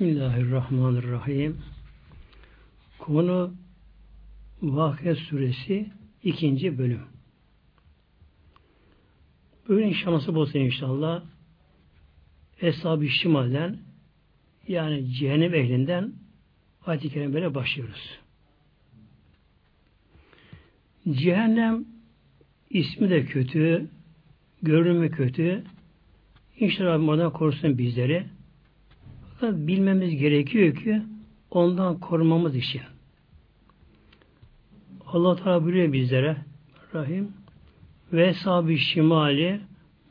Bismillahirrahmanirrahim. Konu Vakıa Suresi ikinci bölüm. Bugün inşallah nasip olsa inşallah Eshab-ı Şimal'den yani cehennem ehlinden ayet-i kerimelere başlıyoruz. Cehennem ismi de kötü, görünümü kötü. İnşallah Rabbim oradan korusun bizleri. Fakat bilmemiz gerekiyor ki ondan korumamız için. Allah Teala buyuruyor bizlere Rahim ve eshab şimali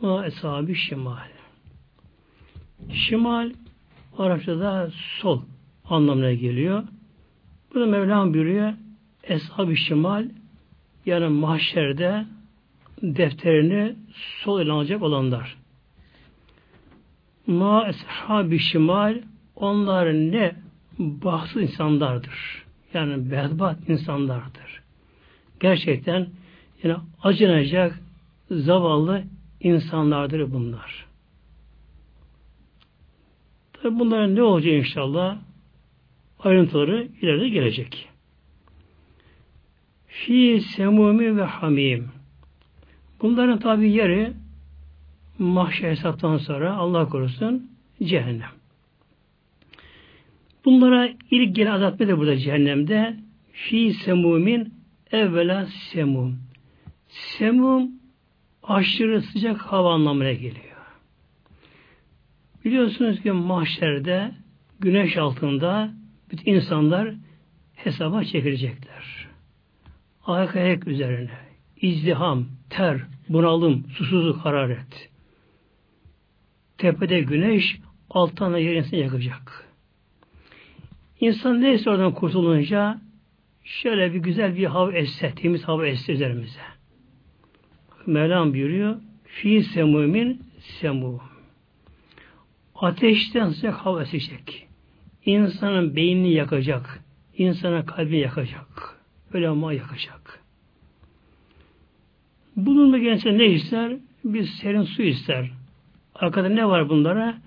ve eshab şimali. Şimal Arapçada sol anlamına geliyor. Burada Mevlam buyuruyor eshab şimal yani mahşerde defterini sol ele alacak olanlar. Ma eshab şimal onlar ne bahtsız insanlardır. Yani bedbaht insanlardır. Gerçekten yani acınacak zavallı insanlardır bunlar. Tabi bunların ne olacak inşallah ayrıntıları ileride gelecek. Fi semumi ve hamim. Bunların tabi yeri mahşer hesaptan sonra Allah korusun cehennem. Bunlara ilk gelen azap de burada cehennemde? Fi semumin evvela semum. Semum aşırı sıcak hava anlamına geliyor. Biliyorsunuz ki mahşerde güneş altında bütün insanlar hesaba çekilecekler. Ayak ayak üzerine izdiham, ter, bunalım, susuzluk, hararet. Tepede güneş, alttan da yer yakacak. İnsan neyse oradan kurtulunca şöyle bir güzel bir hava esse, temiz hava esse üzerimize. Mevlam buyuruyor, fi semumin semu. Ateşten sıcak hava esecek. İnsanın beynini yakacak. İnsanın kalbini yakacak. Öyle ama yakacak. Bununla gençler ne ister? Bir serin su ister. Arkada ne var bunlara?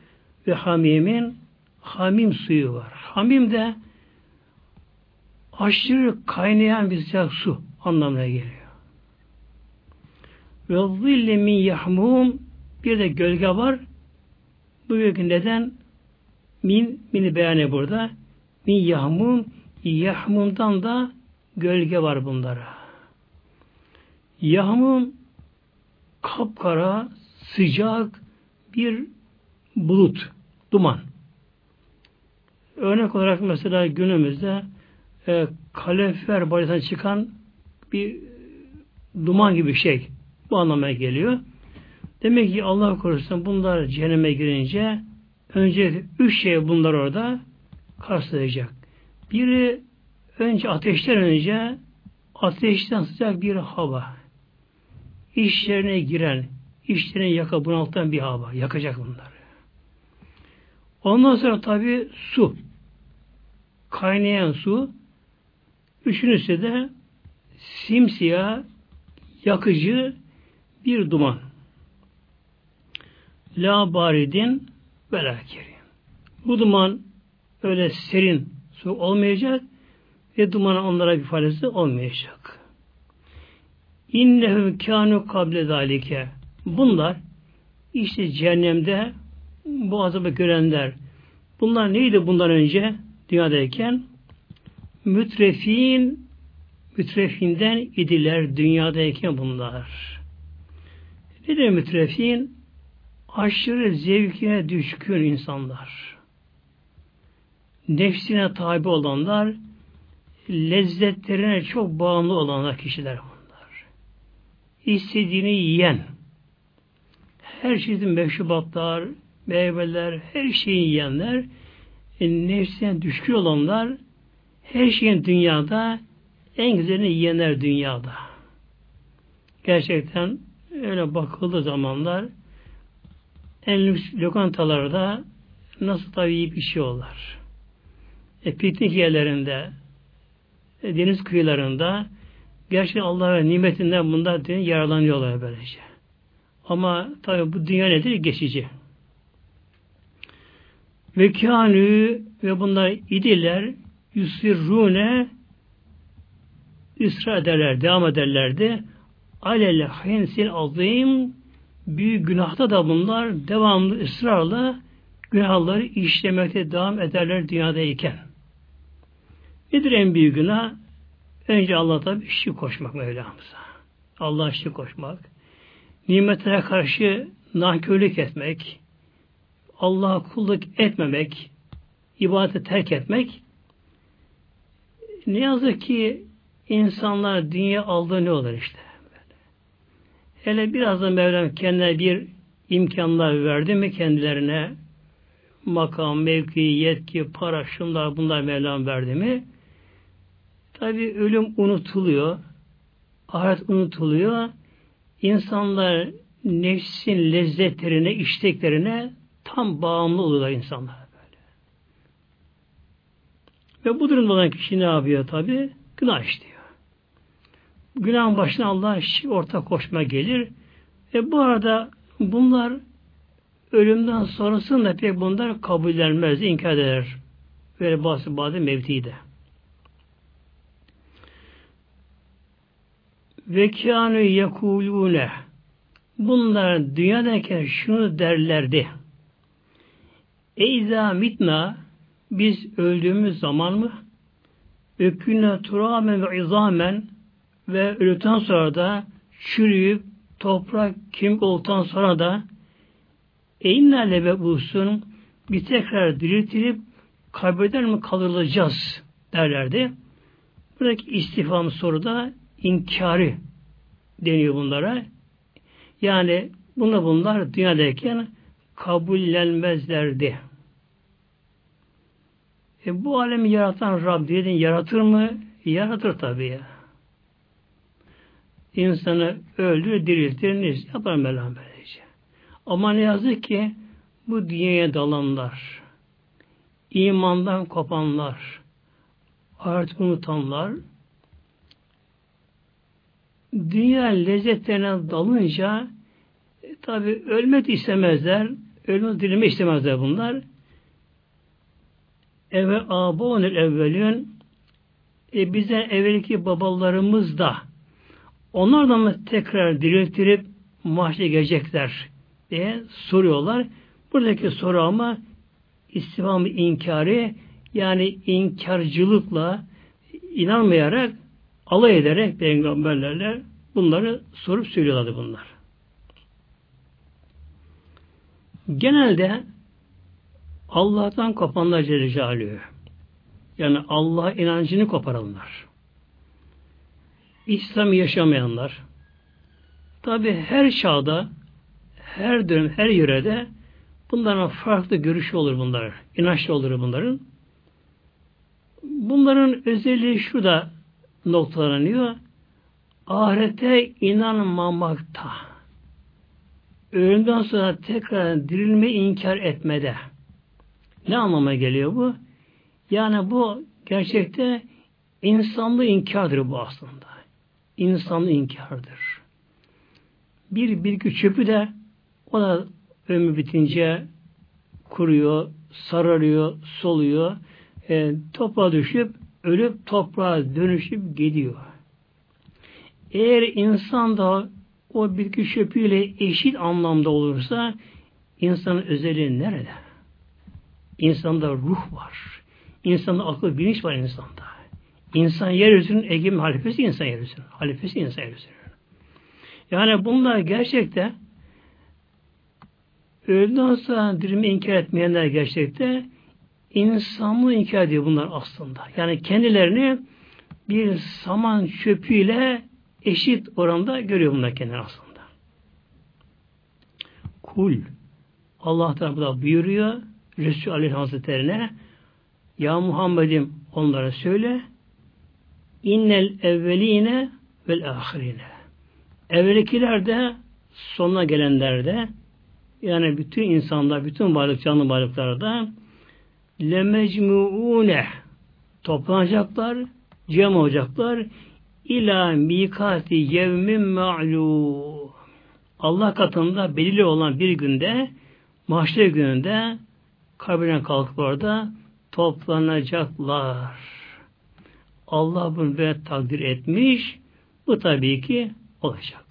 Ve hamimin hamim suyu var. Hamim de aşırı kaynayan bir sıcak su anlamına geliyor. Ve zille min yahmum bir de gölge var. Bu gölge neden? Min, mini beyanı burada. Min yahmum, yahmumdan da gölge var bunlara. Yahmum kapkara, sıcak bir bulut, duman. Örnek olarak mesela günümüzde e, kalefer bacasından çıkan bir duman gibi şey. Bu anlamaya geliyor. Demek ki Allah korusun bunlar cehenneme girince önce üç şey bunlar orada karşılayacak. Biri önce ateşten önce ateşten sıcak bir hava. İşlerine giren, işlerine yaka bunaltan bir hava. Yakacak bunları. Ondan sonra tabi su. Kaynayan su. Üçüncüsü de simsiyah, yakıcı bir duman. La baridin ve Bu duman öyle serin su olmayacak ve dumanın onlara bir faydası olmayacak. İnnehum kânu kable zalike. Bunlar işte cehennemde bu azabı görenler. Bunlar neydi bundan önce dünyadayken? Mütrefin mütrefinden idiler dünyadayken bunlar. Nedir mütrefin? Aşırı zevkine düşkün insanlar. Nefsine tabi olanlar, lezzetlerine çok bağımlı olanlar kişiler bunlar. İstediğini yiyen, her çeşit meşrubatlar, meyveler, her şeyi yiyenler, e, nefsine düşkün olanlar, her şeyin dünyada en güzelini yiyenler dünyada. Gerçekten öyle bakıldığı zamanlar en lüks lokantalarda nasıl tabi yiyip içiyorlar. E, piknik yerlerinde, e, deniz kıyılarında gerçekten Allah'ın nimetinden bunlar yararlanıyorlar böylece. Ama tabi bu dünya nedir? Geçici. Ve kânü ve bunlar idiler yusirrune ısrar ederler, devam ederlerdi. Alel hensil azim büyük günahta da bunlar devamlı ısrarla günahları işlemekte devam ederler dünyadayken. Nedir en büyük günah? Önce Allah'a tabi şirk koşmak Mevlamıza. Allah'a şirk koşmak. Nimetlere karşı nankörlük etmek. Allah'a kulluk etmemek. ibadeti terk etmek. Ne yazık ki insanlar dünya aldığı ne olur işte. Hele biraz da Mevlam kendine bir imkanlar verdi mi kendilerine makam, mevki, yetki, para, şunlar bunlar Mevlam verdi mi tabi ölüm unutuluyor. Ahiret unutuluyor. İnsanlar nefsin lezzetlerine, isteklerine tam bağımlı oluyorlar insanlar böyle. Ve bu durumda olan kişi ne yapıyor tabi? Günah işliyor. Günahın başına Allah ortak koşma gelir. Ve bu arada bunlar ölümden sonrasında pek bunlar kabullenmez, inkar eder. Böyle bazı bazı mevtide. Ve kânü yekulûne Bunlar dünyadayken şunu derlerdi. Eyza mitna biz öldüğümüz zaman mı öküne turamen ve izamen ve öldükten sonra da çürüyüp toprak kim olduktan sonra da eynlerle ve bulsun bir tekrar diriltilip kaybeder mi kalılacağız derlerdi. Buradaki istifam soruda inkarı deniyor bunlara. Yani bunlar bunlar dünyadayken kabullenmezlerdi. E bu alemi yaratan Rab dedin yaratır mı? Yaratır tabii ya. İnsanı öldürür, diriltir, ne yapar Mevlam. Ama ne yazık ki bu dünyaya dalanlar, imandan kopanlar, artık unutanlar, dünya lezzetlerine dalınca e, tabi ölmek istemezler, ölmek dirilmek istemezler bunlar. Eve abonel evvelün e bize evvelki babalarımız da onlar da mı tekrar diriltirip mahşe gelecekler diye soruyorlar. Buradaki soru ama istifamı inkarı yani inkarcılıkla inanmayarak alay ederek peygamberlerle bunları sorup söylüyorlardı bunlar. Genelde Allah'tan kopanlar Celle Celaluhu. Yani Allah inancını koparanlar. İslam yaşamayanlar. Tabi her çağda, her dönem, her yörede bunların farklı görüşü olur bunlar. İnançlı olur bunların. Bunların özelliği şu da noktalanıyor. Ahirete inanmamakta. Ölümden sonra tekrar dirilme inkar etmede. Ne anlama geliyor bu? Yani bu gerçekte insanlı inkardır bu aslında. İnsanlı inkardır. Bir bilgi çöpü de o da ömrü bitince kuruyor, sararıyor, soluyor, e, toprağa düşüp ölüp toprağa dönüşüp gidiyor. Eğer insan da o bitki çöpüyle eşit anlamda olursa insanın özelliği nerede? İnsanda ruh var. İnsanda akıl bilinç var insanda. İnsan yeryüzünün egemen halifesi insan yeryüzünün. Halifesi insan yeryüzünün. Yani bunlar gerçekte öldükten sonra dirimi inkar etmeyenler gerçekte insanlığı inkar ediyor bunlar aslında. Yani kendilerini bir saman çöpüyle eşit oranda görüyor bunlar kendileri aslında. Kul Allah tarafından buyuruyor Resul Aleyhi Hazretlerine Ya Muhammed'im onlara söyle innel evveline vel ahirine evvelkiler de sonuna gelenler de yani bütün insanlar, bütün varlık, canlı varlıklarda lemecmuune toplanacaklar, cem olacaklar ila mikati yevmin ma'lum Allah katında belirli olan bir günde mahşer gününde kabirden kalkıp orada toplanacaklar. Allah bunu böyle takdir etmiş. Bu tabii ki olacak.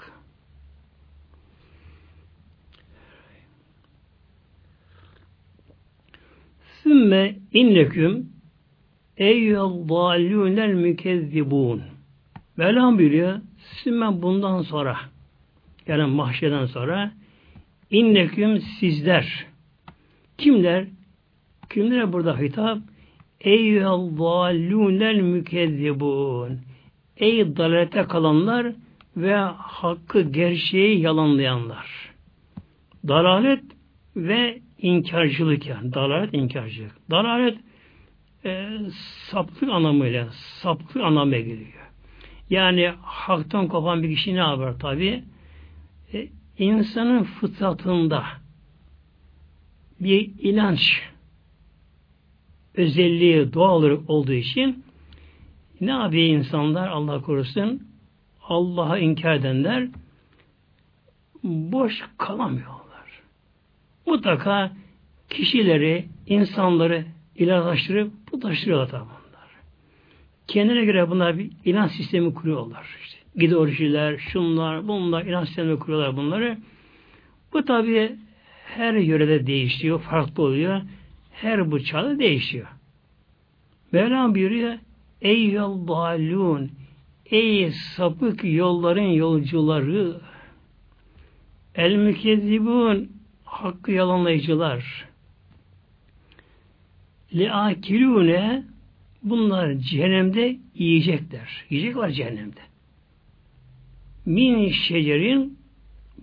Sümme inneküm eyyallâlûnel mükezzibûn. Mevlam buyuruyor, sümme bundan sonra yani mahşeden sonra inneküm sizler kimler? Kimlere burada hitap? Eyyallâlûnel mükezzibûn. Ey dalalete kalanlar ve hakkı gerçeği yalanlayanlar. Dalalet ve inkarcılık yani. Dalalet inkarcılık. Dalalet e, saplık anlamıyla saplık anlamına geliyor. Yani haktan kopan bir kişi ne yapar tabi? E, insanın fıtratında bir inanç özelliği doğal olarak olduğu için ne yapıyor insanlar Allah korusun? Allah'a inkar edenler boş kalamıyorlar. Mutlaka kişileri, insanları ilahlaştırıp putlaştırıyorlar tabi bunlar. Kendine göre bunlar bir ilan sistemi kuruyorlar. İşte gideorjiler, şunlar, bunlar ilan sistemi kuruyorlar bunları. Bu tabi her yörede değişiyor, farklı oluyor. Her bıçağı değişiyor. Mevlam buyuruyor Ey yol balun Ey sapık yolların yolcuları El mükezzibun Hakkı yalanlayıcılar Leakilune Bunlar cehennemde yiyecekler. Yiyecek var cehennemde. Min şecerin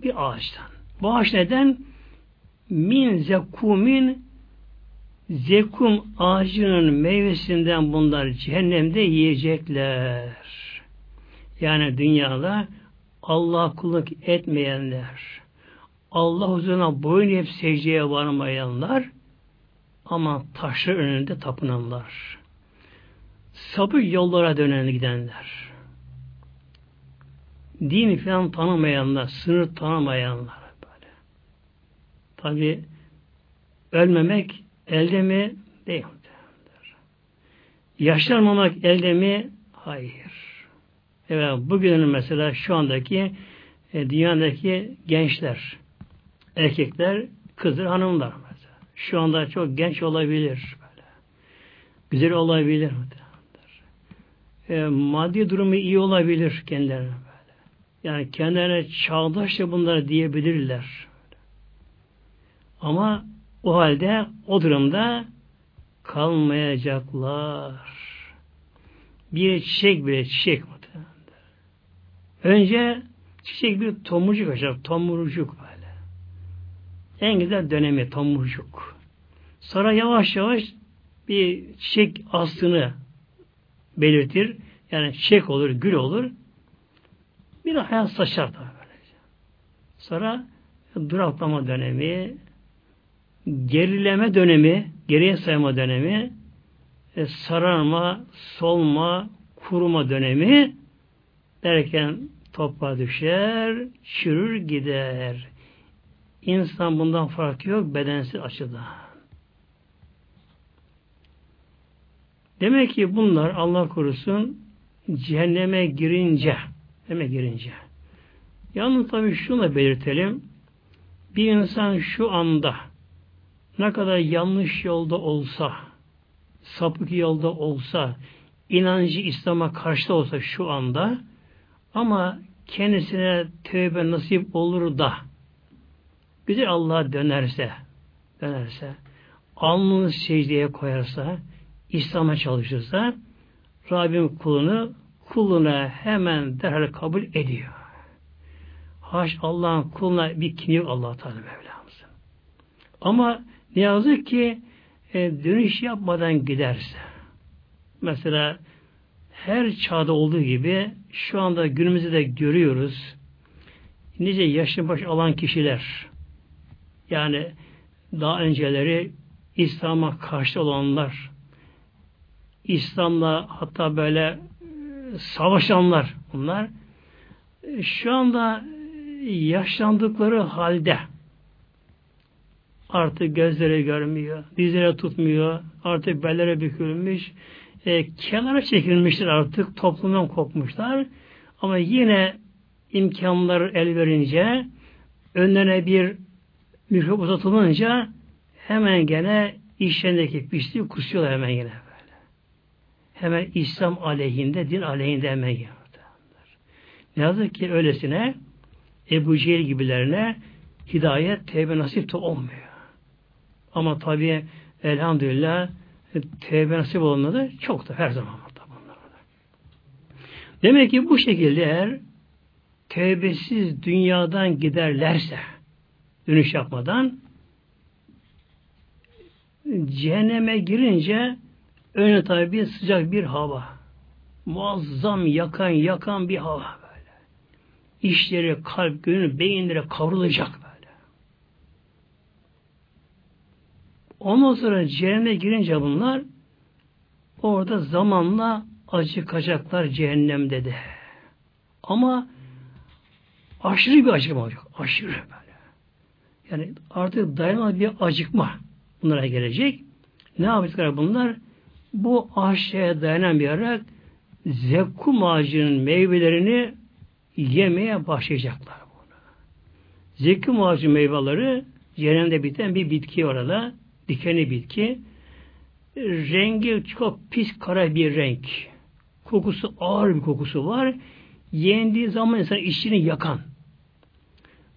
bir ağaçtan. Bu ağaç neden? Min zekumin zekum ağacının meyvesinden bunlar cehennemde yiyecekler. Yani dünyada Allah kulluk etmeyenler, Allah huzuruna boyun hep secdeye varmayanlar ama taşlar önünde tapınanlar. Sapık yollara dönen gidenler. Din falan tanımayanlar, sınır tanımayanlar böyle. Tabi ölmemek elde mi? Değil. Yaşlanmamak elde mi? Hayır. Evet, bugünün mesela şu andaki e, dünyadaki gençler, erkekler, kızlar, hanımlar mesela. Şu anda çok genç olabilir. Böyle. Güzel olabilir. E, maddi durumu iyi olabilir kendilerine böyle. Yani kendilerine çağdaş da bunları diyebilirler. Ama o halde o durumda kalmayacaklar. Bir çiçek bile çiçek Önce çiçek bir tomurcuk açar. Tomurcuk böyle. En güzel dönemi tomurcuk. Sonra yavaş yavaş bir çiçek aslını belirtir. Yani çiçek olur, gül olur. Bir hayat saçar tabi böylece. Sonra duraklama dönemi, gerileme dönemi, geriye sayma dönemi, e, sararma, solma, kuruma dönemi derken toprağa düşer, çürür gider. İnsan bundan farkı yok bedensiz açıdan. Demek ki bunlar Allah korusun cehenneme girince demek girince. Yalnız tabii şunu belirtelim. Bir insan şu anda ne kadar yanlış yolda olsa, sapık yolda olsa, inancı İslam'a karşı olsa şu anda ama kendisine tövbe nasip olur da güzel Allah'a dönerse dönerse alnını secdeye koyarsa İslam'a çalışırsa Rabbim kulunu kuluna hemen derhal kabul ediyor. Haş Allah'ın kuluna bir kin yok Allah Teala Mevlamızın. Ama ne yazık ki e, dönüş yapmadan giderse mesela her çağda olduğu gibi şu anda günümüzde de görüyoruz. Nice yaşlı baş alan kişiler yani daha önceleri İslam'a karşı olanlar İslam'la hatta böyle e, savaşanlar bunlar şu anda yaşlandıkları halde Artık gözleri görmüyor, dizlere tutmuyor, artık bellere bükülmüş, e, kenara çekilmiştir artık, toplumdan kopmuşlar. Ama yine imkanlar el verince, önlerine bir mikrop uzatılınca hemen gene işlerindeki pisliği kusuyorlar hemen yine böyle. Hemen İslam aleyhinde, din aleyhinde hemen geliyor. Ne yazık ki öylesine Ebu Cehil gibilerine hidayet, tevbe nasip de olmuyor. Ama tabi elhamdülillah tevbe nasip olanları çok da her zaman var. Demek ki bu şekilde eğer tevbesiz dünyadan giderlerse dönüş yapmadan cehenneme girince önüne tabi bir sıcak bir hava. Muazzam yakan yakan bir hava böyle. İşleri, kalp, gönül, beyinlere kavrulacak böyle. Ondan sonra cehenneme girince bunlar orada zamanla acıkacaklar cehennemde de. Ama aşırı bir acıkma olacak. Aşırı. Yani artık dayanamaz bir acıkma bunlara gelecek. Ne yapacaklar bunlar? Bu aşağıya dayanamayarak zekkum ağacının meyvelerini yemeye başlayacaklar. Bunu. Zekkum ağacı meyveleri cehennemde biten bir bitki orada. Dikenli bitki. Rengi çok pis kara bir renk. Kokusu ağır bir kokusu var. Yendiği zaman insan içini yakan.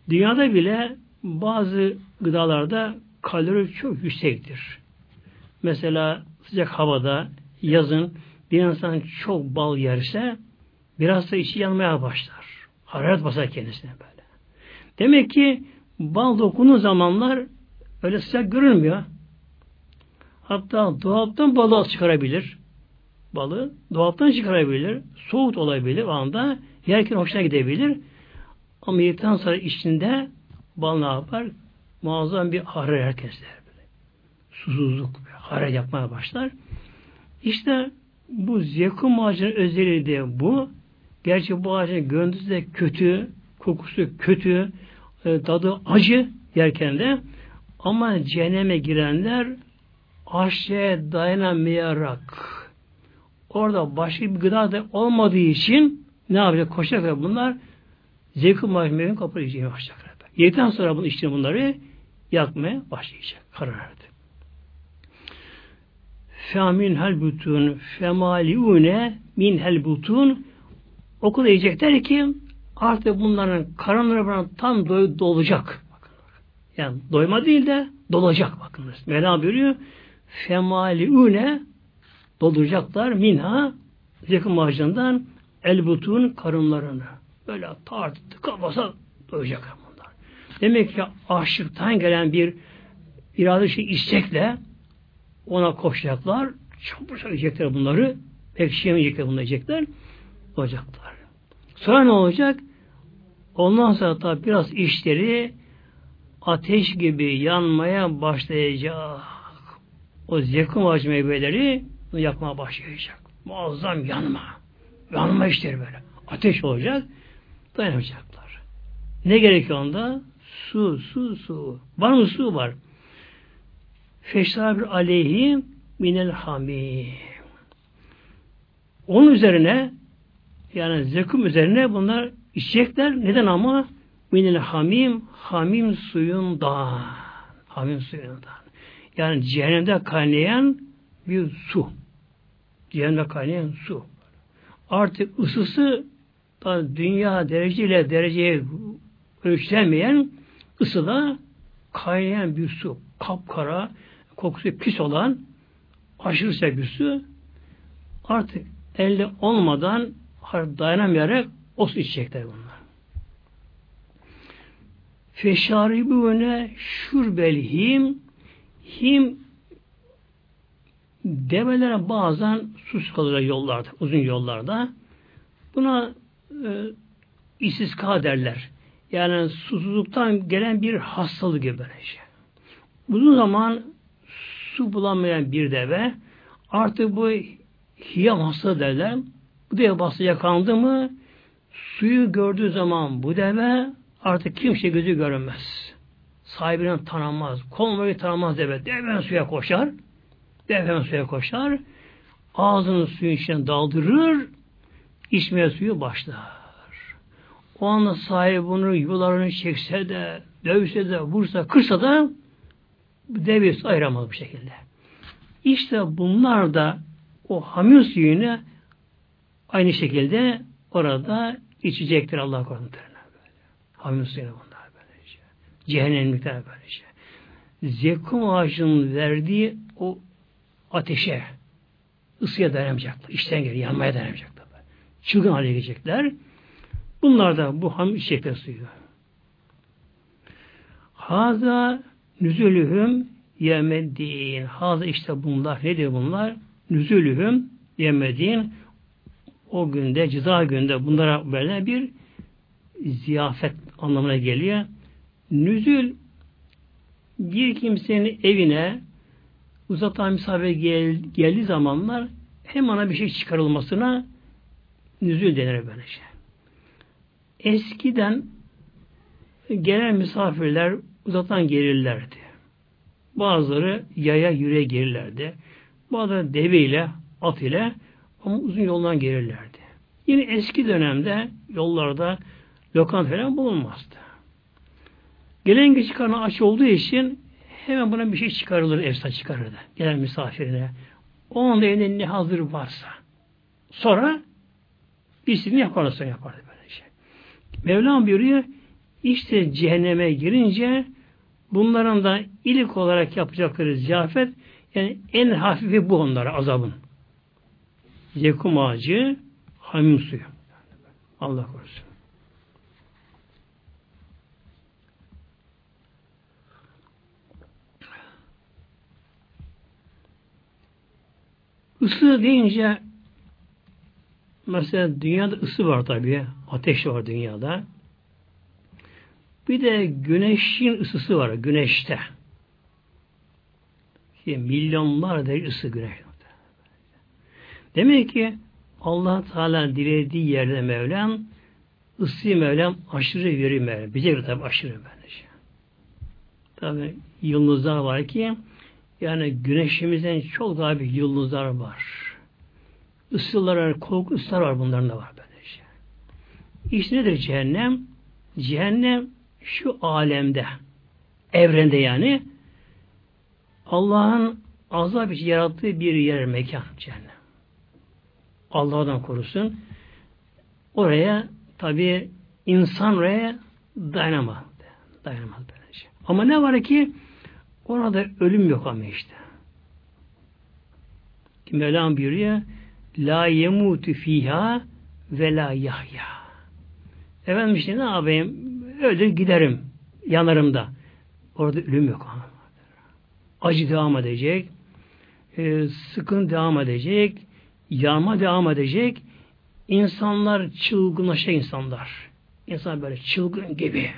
Dünyada bile bazı gıdalarda kalori çok yüksektir. Mesela sıcak havada yazın bir insan çok bal yerse biraz da içi yanmaya başlar. Hararet basar kendisine böyle. Demek ki bal dokunduğu zamanlar öyle sıcak görünmüyor. Hatta dolaptan balı çıkarabilir. Balı dolaptan çıkarabilir. Soğuk olabilir o anda. Yerken hoşuna gidebilir. Ama yedikten sonra içinde bal ne yapar? muazzam bir hararet herkesler. Böyle. Susuzluk, hararet yapmaya başlar. İşte bu zekum ağacının özelliği de bu. Gerçi bu ağacın görüntüsü de kötü, kokusu kötü, e, tadı acı yerken de ama cehenneme girenler aşağıya dayanamayarak orada başka bir gıda da olmadığı için ne yapacak? Koşacaklar bunlar zevk-i yiyeceğine başlayacaklar. Yedikten sonra bunu içtiğini bunları yakmaya başlayacak. Karar verdi. Femin hel butun femaliune min hel okul diyecekler ki artık bunların karınları tam doy dolacak. Yani doyma değil de dolacak bakınız. Mevla buyuruyor femaliune dolduracaklar minha yakın ağacından el butun karınlarını. Böyle tart tıka basa doyacak. Demek ki aşıktan gelen bir irade şey istekle ona koşacaklar. Çabuk yiyecekler bunları. Bekşiyemeyecekler bunu yiyecekler. Olacaklar. Sonra ne olacak? Ondan sonra da biraz işleri ateş gibi yanmaya başlayacak. O zekum ağacı meyveleri yakmaya başlayacak. Muazzam yanma. Yanma işleri böyle. Ateş olacak. Dayanamayacaklar. Ne gerekiyor onda? Su, su, su. Var mı su var? Feşrabir aleyhi minel hamim. Onun üzerine yani zekum üzerine bunlar içecekler. Neden ama? Minel hamim, hamim suyundan. Hamim suyundan. Yani cehennemde kaynayan bir su. Cehennemde kaynayan su. Artık ısısı dünya dereceyle dereceye ölçülemeyen ısıda kaynayan bir su, kapkara, kokusu pis olan aşırı sıcak bir su artık elde olmadan dayanamayarak o su içecekler bunlar. Feşaribune şurbel him him develere bazen sus kalır yollarda, uzun yollarda. Buna e, istiska derler. Yani susuzluktan gelen bir hastalık gibi böylece. Şey. Uzun zaman su bulamayan bir deve artık bu hiyam hastalığı derler. Bu deve bastı yakandı mı suyu gördüğü zaman bu deve artık kimse gözü görünmez. sahibini tanımaz. Konvoyu tanımaz deve. Deve suya koşar. Deve suya koşar. Ağzını suyun içine daldırır. içmeye suyu başlar. O anda sahibi bunu yularını çekse de, dövse de, vursa, kırsa da devesi ayıramaz bu şekilde. İşte bunlar da o hamil suyunu aynı şekilde orada içecektir Allah korusun. Hamil suyunu bunlar böylece. Cehennemlikler böylece. Zekum ağacının verdiği o ateşe ısıya dayanamayacaklar. İşten geri yanmaya dayanamayacaklar. Çılgın hale gelecekler. Bunlar da bu ham içecekler suyu. Haza nüzülühüm yemeddin. Haza işte bunlar. Nedir bunlar? Nüzülühüm yemeddin. O günde, ceza günde bunlara böyle bir ziyafet anlamına geliyor. Nüzül bir kimsenin evine uzatan misafir gel, geldiği zamanlar hem ona bir şey çıkarılmasına nüzül denir böyle şey. Eskiden gelen misafirler uzatan gelirlerdi. Bazıları yaya yüreğe gelirlerdi. Bazıları deveyle, at ile ama uzun yoldan gelirlerdi. Yine eski dönemde yollarda lokant falan bulunmazdı. Gelen kişi karnı aç olduğu için hemen buna bir şey çıkarılır, efsa çıkarırdı. Gelen misafirine. O anda evinde ne hazır varsa. Sonra istediğini yaparsa yapardı böyle şey. Mevlam buyuruyor, işte cehenneme girince bunların da ilk olarak yapacakları ziyafet yani en hafifi bu onlara azabın. Zekum ağacı, hamim suyu. Allah korusun. Isı deyince mesela dünyada ısı var tabi. Ateş var dünyada. Bir de güneşin ısısı var. Güneşte. İşte milyonlar derece ısı güneş. Demek ki allah Teala dilediği yerde Mevlam ısıyı Mevlam aşırı verir Mevlam. Bize göre tabi aşırı böylece. Tabi yıldızlar var ki yani güneşimizden çok daha bir yıldızlar var. Isılar, korku ısılar var bunların da var böylece. İşte nedir cehennem? Cehennem şu alemde, evrende yani Allah'ın azap için yarattığı bir yer, mekan, cehennem. Allah'dan korusun. Oraya tabi insan oraya dayanamaz. Dayanamaz böylece. Ama ne var ki orada ölüm yok ama işte. Mevlam buyuruyor La yemutu fiha ve la yahya. Efendim işte ne yapayım? Öldür giderim. Yanarım da. Orada ölüm yok. Acı devam edecek. E, sıkın devam edecek. Yağma devam edecek. İnsanlar çılgınlaşa insanlar. İnsan böyle çılgın gibi.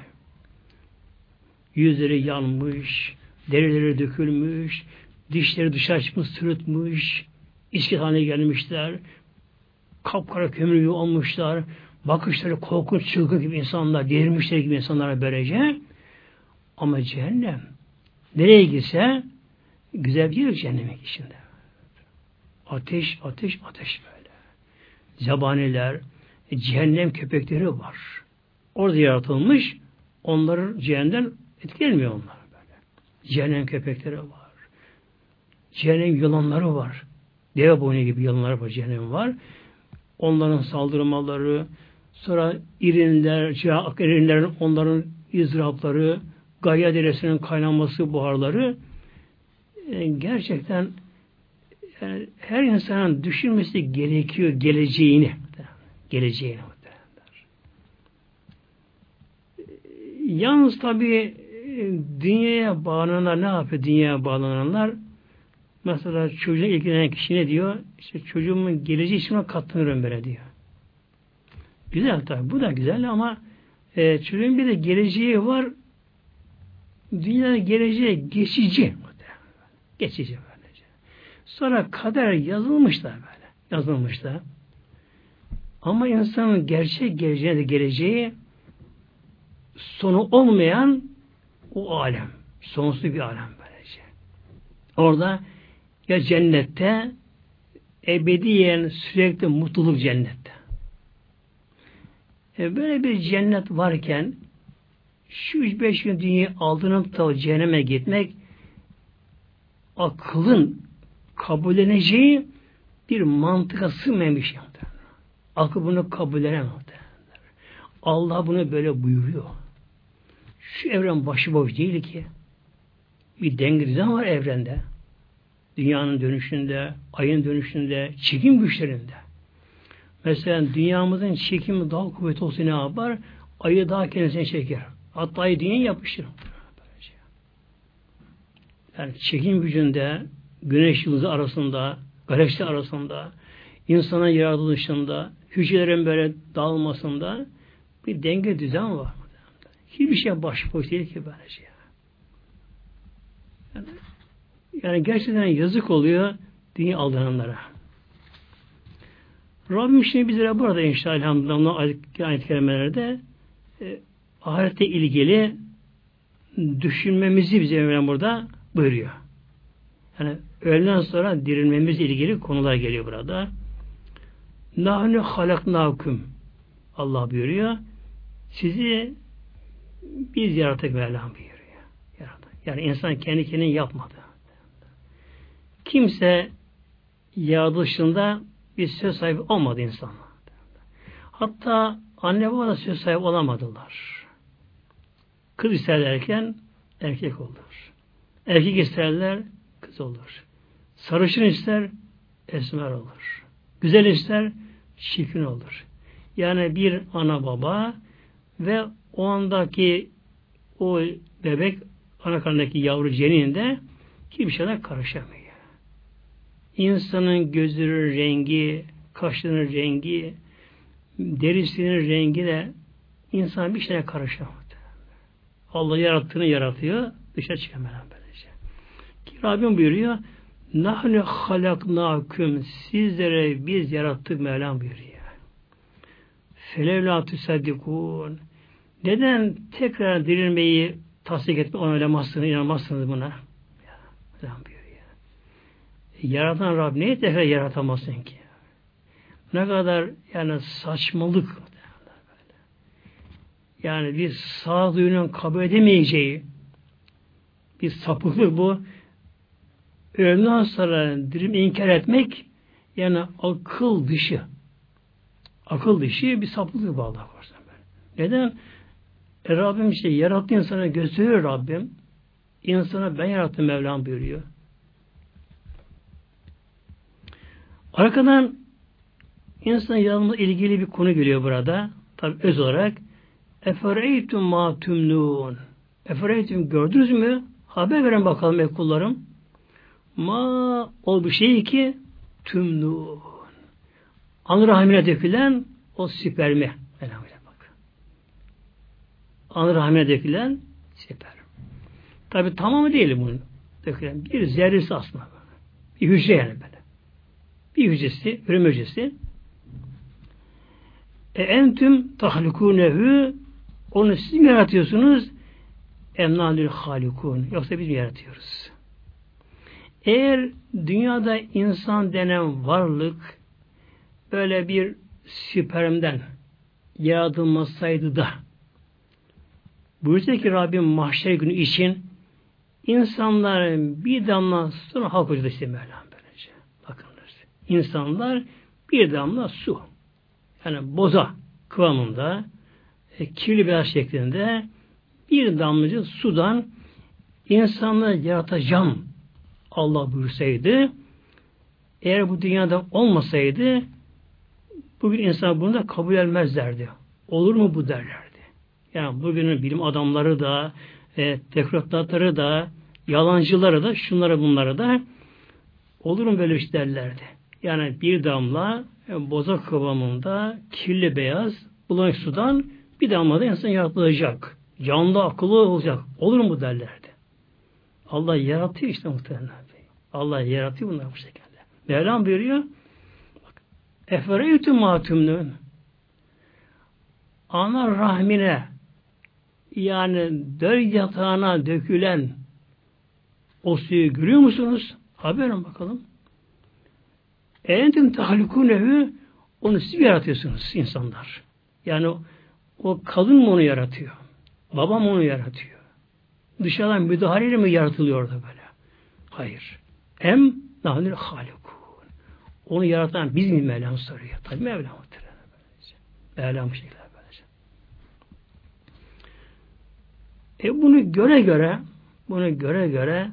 Yüzleri yanmış, derileri dökülmüş, dişleri dışarı çıkmış, sırıtmış, isket haline gelmişler, kapkara kömür olmuşlar, bakışları korkunç çılgın gibi insanlar, delirmişler gibi insanlara böylece. Ama cehennem nereye gitse güzel bir yer cehennemin içinde. Ateş, ateş, ateş böyle. Zabaniler, cehennem köpekleri var. Orada yaratılmış, onların cehennemden etkilenmiyor onlar böyle. Cehennem köpekleri var. Cehennem yılanları var. Deve boynu gibi yılanlar var, cehennem var. Onların saldırmaları, sonra irinler, çırak irinlerin onların izrapları, Gaya Deresi'nin kaynanması, buharları e, gerçekten yani her insanın düşünmesi gerekiyor geleceğini. Geleceğini. Yalnız tabi dünyaya bağlananlar ne yapıyor dünyaya bağlananlar? Mesela çocuğa ilgilenen kişi ne diyor? İşte çocuğumun geleceği için katlanırım böyle diyor. Güzel tabi. Bu da güzel ama e, çocuğun bir de geleceği var. Dünyada geleceği geçici. Geçici böylece. Sonra kader yazılmış da böyle. Yazılmış da. Ama insanın gerçek geleceğine de geleceği sonu olmayan o alem. Sonsuz bir alem böylece. Orada ya cennette ebediyen sürekli mutluluk cennette. E böyle bir cennet varken şu üç beş gün dünyayı aldırıp da cehenneme gitmek akılın kabulleneceği bir mantıka bir şey. Akıl bunu kabul edemez. Allah bunu böyle buyuruyor. Şu evren başıboş değil ki. Bir denge düzen var evrende. Dünyanın dönüşünde, ayın dönüşünde, çekim güçlerinde. Mesela dünyamızın çekimi daha kuvvetli olsa ne yapar? Ayı daha kendisine çeker. Hatta ayı dünyaya yapıştırır. Yani çekim gücünde, güneş yıldızı arasında, galaksi arasında, insanın yaratılışında, hücrelerin böyle dağılmasında bir denge düzen var. Hiçbir şey başıboş değil ki böylece. Yani, yani gerçekten yazık oluyor dünya aldananlara. Rabbim şimdi bizlere burada inşallah elhamdülillah ayet-i kerimelerde e, ahirete ilgili düşünmemizi bize burada buyuruyor. Yani öğleden sonra dirilmemizle ilgili konular geliyor burada. Nahnu halaknakum Allah buyuruyor. Sizi biz yarattık Mevlam buyuruyor. Yani insan kendi kendini yapmadı. Kimse yaratılışında bir söz sahibi olmadı insanlar. Hatta anne baba da söz sahibi olamadılar. Kız isterlerken erkek olur. Erkek isterler kız olur. Sarışın ister esmer olur. Güzel ister çirkin olur. Yani bir ana baba ve o andaki o bebek ana karnındaki yavru ceninde kimseler karışamıyor. İnsanın gözünün rengi, kaşlarının rengi, derisinin rengi de insan bir şeye karışamıyor. Allah yarattığını yaratıyor, dışa çıkamıyor böylece. Ki Rabbim buyuruyor, Nahnu halaknâküm sizlere biz yarattık Mevlam buyuruyor. Felevlâ tüseddikûn neden tekrar dirilmeyi tasdik etme onaylamazsınız, inanmazsınız buna? Mevlam buyuruyor. Yaratan Rab neyi tekrar yaratamazsın ki? Ne kadar yani saçmalık yani bir sağduyunun kabul edemeyeceği bir sapıklık bu. Ölümden sonra dirim inkar etmek yani akıl dışı. Akıl dışı bir sapıklık bu Allah korusun. Neden? E Rabbim işte yarattı insana gösteriyor Rabbim. İnsana ben yarattım Mevlam buyuruyor. Arkadan insan yanımda ilgili bir konu geliyor burada. Tabi öz olarak Efereytum ma tümnun Efereytum gördünüz mü? Haber veren bakalım ey kullarım. Ma o bir şey ki tümnun. Anı rahmine dökülen o spermi. Elhamdülillah bak. Anı rahmine dökülen sperm. Tabi tamamı değil bunun. Dökülen bir zerresi aslında. Bir hücre yani böyle. Bir hücresi, üreme hücresi. E entüm tahlikunehu onu siz mi yaratıyorsunuz? Emnalül halikun. Yoksa biz mi yaratıyoruz? Eğer dünyada insan denen varlık böyle bir spermden yaratılmasaydı da buyursa ki Rabbim mahşer günü için insanların bir damla su halk hocadı işte Mevlam. İnsanlar bir damla su. Yani boza kıvamında e, kirli beyaz şeklinde bir damlacı sudan insanları yaratacağım Allah buyursaydı eğer bu dünyada olmasaydı bugün insan bunu da kabul etmezlerdi. Olur mu bu derlerdi. Yani bugünün bilim adamları da e, teknokratları da yalancıları da şunları bunları da olur mu böyle iş derlerdi. Yani bir damla e, boza kıvamında kirli beyaz bulanık sudan bir damla da insan yaratılacak. Canlı akıllı olacak. Olur mu derlerdi. Allah yaratıyor işte muhtemelen. Allah yaratıyor bunları bu şekilde. Mevlam buyuruyor Efereytü matümnün ana rahmine yani döl yatağına dökülen o suyu görüyor musunuz? Haberin bakalım. Entum tahlukunehu onu siz yaratıyorsunuz insanlar. Yani o, kadın mı onu yaratıyor? Babam onu yaratıyor. Dışarıdan müdahaleyle mi yaratılıyor da böyle? Hayır. Em nahnül halikun. Onu yaratan biz mi Mevlam soruyor? Tabi Mevlam muhtemelen. Mevlam şekilde böylece. E bunu göre göre bunu göre göre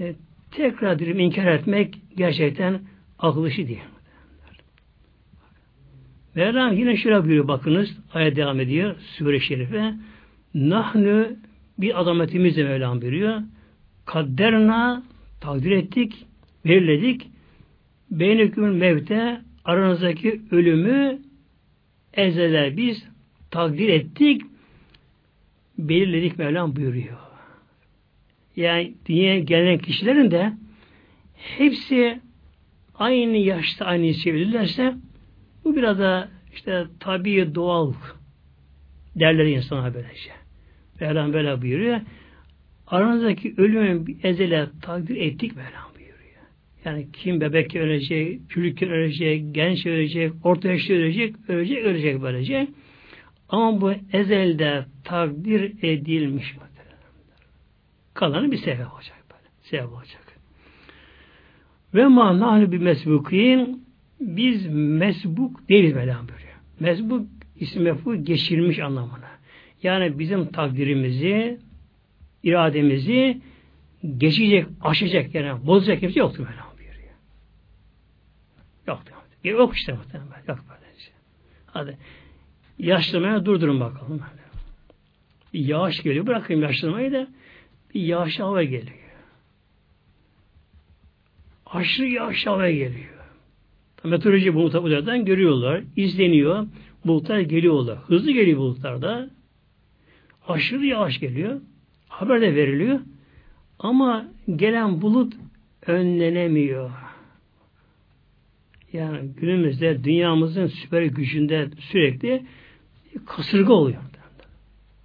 e, tekrar dilim inkar etmek gerçekten akıl işi değil. Mevlam yine şöyle buyuruyor bakınız ayet devam ediyor sure şerife nahnu bir adametimizle Mevlam buyuruyor kadderna takdir ettik belirledik beynekümün mevte aranızdaki ölümü ezele biz takdir ettik belirledik Mevlam buyuruyor. Yani dünyaya gelen kişilerin de hepsi aynı yaşta aynı sevilirlerse bu biraz da işte tabii doğal derler insana böylece. Mevlam böyle buyuruyor. Aranızdaki ölümü ezele takdir ettik Mevlam buyuruyor. Yani kim bebek ölecek, çocuk ölecek, genç ölecek, orta yaşta ölecek, ölecek, ölecek böylece. Ama bu ezelde takdir edilmiş. Kalanı bir sebep olacak böyle. Sebep olacak. Ve ma nahnu bir mesbukin biz mesbuk değiliz Mevlam buyuruyor. Mesbuk isim mef'ul geçirmiş anlamına. Yani bizim takdirimizi, irademizi geçecek, aşacak yani bozacak kimse yoktu Mevlam buyuruyor. Yoktu. Yok işte muhtemelen. Yok böyle şey. Hadi yaşlamaya durdurun bakalım. Bir yağış geliyor. Bırakın yaşlamayı da bir yağış hava geliyor. Aşırı yağış hava geliyor. Meteoroloji bulutlardan görüyorlar, izleniyor. Bulutlar geliyorlar. Hızlı geliyor bulutlar da. Aşırı yağış geliyor. Haber de veriliyor. Ama gelen bulut önlenemiyor. Yani günümüzde dünyamızın süper gücünde sürekli kasırga oluyor.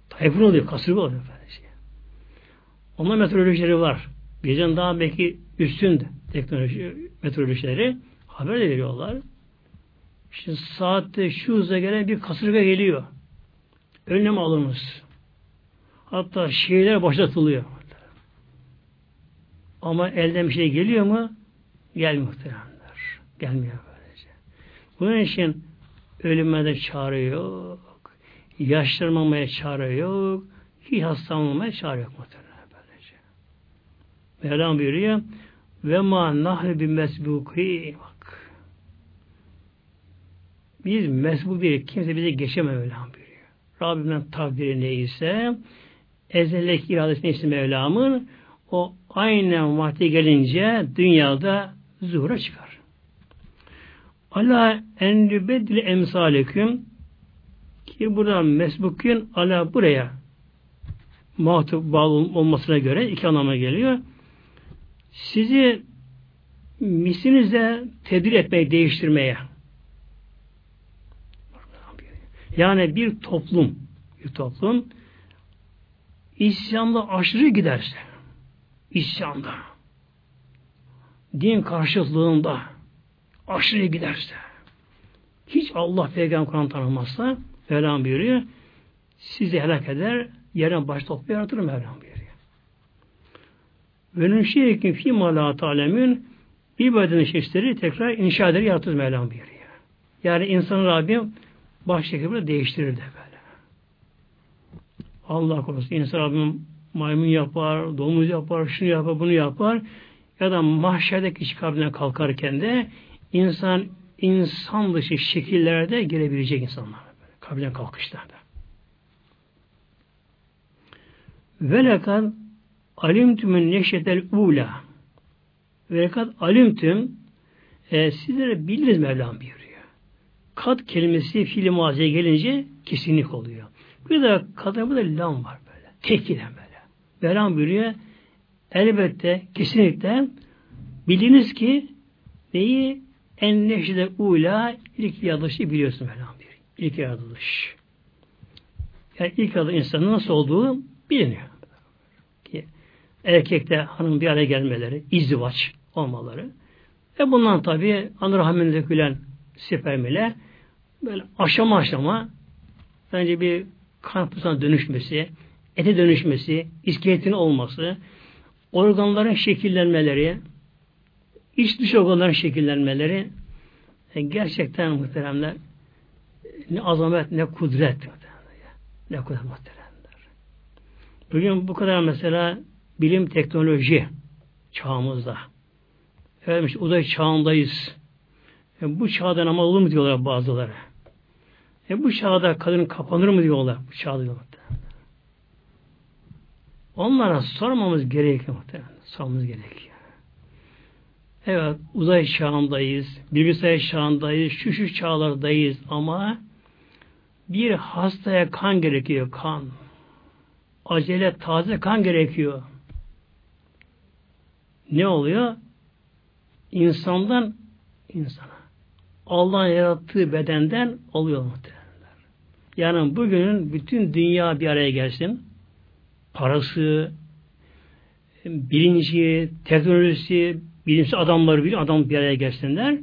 Tayfun oluyor, kasırga oluyor. Onlar meteorolojileri var. Bizden daha belki üstün teknoloji meteorolojileri haber de veriyorlar. İşte saatte şu hızla gelen bir kasırga geliyor. Önlem alınız. Hatta şehirler başlatılıyor. Ama elden bir şey geliyor mu? Gelmiyor muhtemelenler. Gelmiyor böylece. Bunun için ölüme de çare yok. Yaşlanmamaya çare yok. Hiç hastalanmamaya çare yok muhtemelen. Mevlam buyuruyor ve ma nahne bi mesbuki bak. Biz mesbuk değil. Kimse bize geçemez Mevlam buyuruyor. Rabbimden takdiri neyse ezellik iradesi neyse Mevlam'ın o aynen vakti gelince dünyada zuhura çıkar. Allah en lübeddil emsaleküm ki burada mesbukün ala buraya muhatap bağlı olmasına göre iki anlama geliyor. Sizi mislinizle tedbir etmeye, değiştirmeye. Yani bir toplum, bir toplum İslam'da aşırı giderse, İslam'da, din karşıtlığında aşırı giderse, hiç Allah peygamber Kur'an tanımazsa, Mevlam buyuruyor, sizi helak eder, yerine baş toplu yaratır Mevlam buyuruyor. Ve nünşiyekin fîmâ lâ ta'lemün ibadetin şeşleri tekrar inşa eder yaratır Mevlam buyuruyor. Yani insanın Rabbim baş şekilde değiştirir de böyle. Allah korusun. İnsan Rabbim maymun yapar, domuz yapar, şunu yapar, bunu yapar. Ya da mahşerdeki kişi kabrinden kalkarken de insan insan dışı şekillerde girebilecek insanlar. Böyle, kabrinden kalkışlarda. Velekan alimtümün neşetel ula velekat alimtüm e, sizlere biliriz Mevlam buyuruyor. Kat kelimesi fiil maziye gelince kesinlik oluyor. Bir de kadın burada lam var böyle. Tekiden böyle. Mevlam buyuruyor. Elbette kesinlikle biliniz ki neyi en neşede ula ilk yaratılışı biliyorsun Mevlam buyuruyor. İlk yaratılış. Yani ilk adı insanın nasıl olduğu biliniyor. Ki erkekte hanım bir araya gelmeleri, izdivaç olmaları. Ve bundan tabi anı rahmine dökülen sperm böyle aşama aşama bence bir kan pısına dönüşmesi, ete dönüşmesi, iskeletin olması, organların şekillenmeleri, iç dış organların şekillenmeleri e, gerçekten muhteremler ne azamet ne kudret ne kudret muhteremler. Bugün bu kadar mesela bilim teknoloji çağımızda. Efendim işte uzay çağındayız. E, bu çağdan ama olur mu diyorlar bazıları. E, bu çağda kadın kapanır mı diyorlar. Bu çağda diyorlar. Onlara sormamız gerekiyor muhtemelen. Sormamız gerekiyor. Evet uzay çağındayız. Bilgisayar çağındayız. Şu şu çağlardayız ama bir hastaya kan gerekiyor. Kan. Acele taze kan gerekiyor. Ne oluyor? İnsandan insana. Allah'ın yarattığı bedenden oluyor muhtemelen. Yani bugünün bütün dünya bir araya gelsin parası, bilinci, teknolojisi, bilimsel adamları bir adam bir araya gelsinler.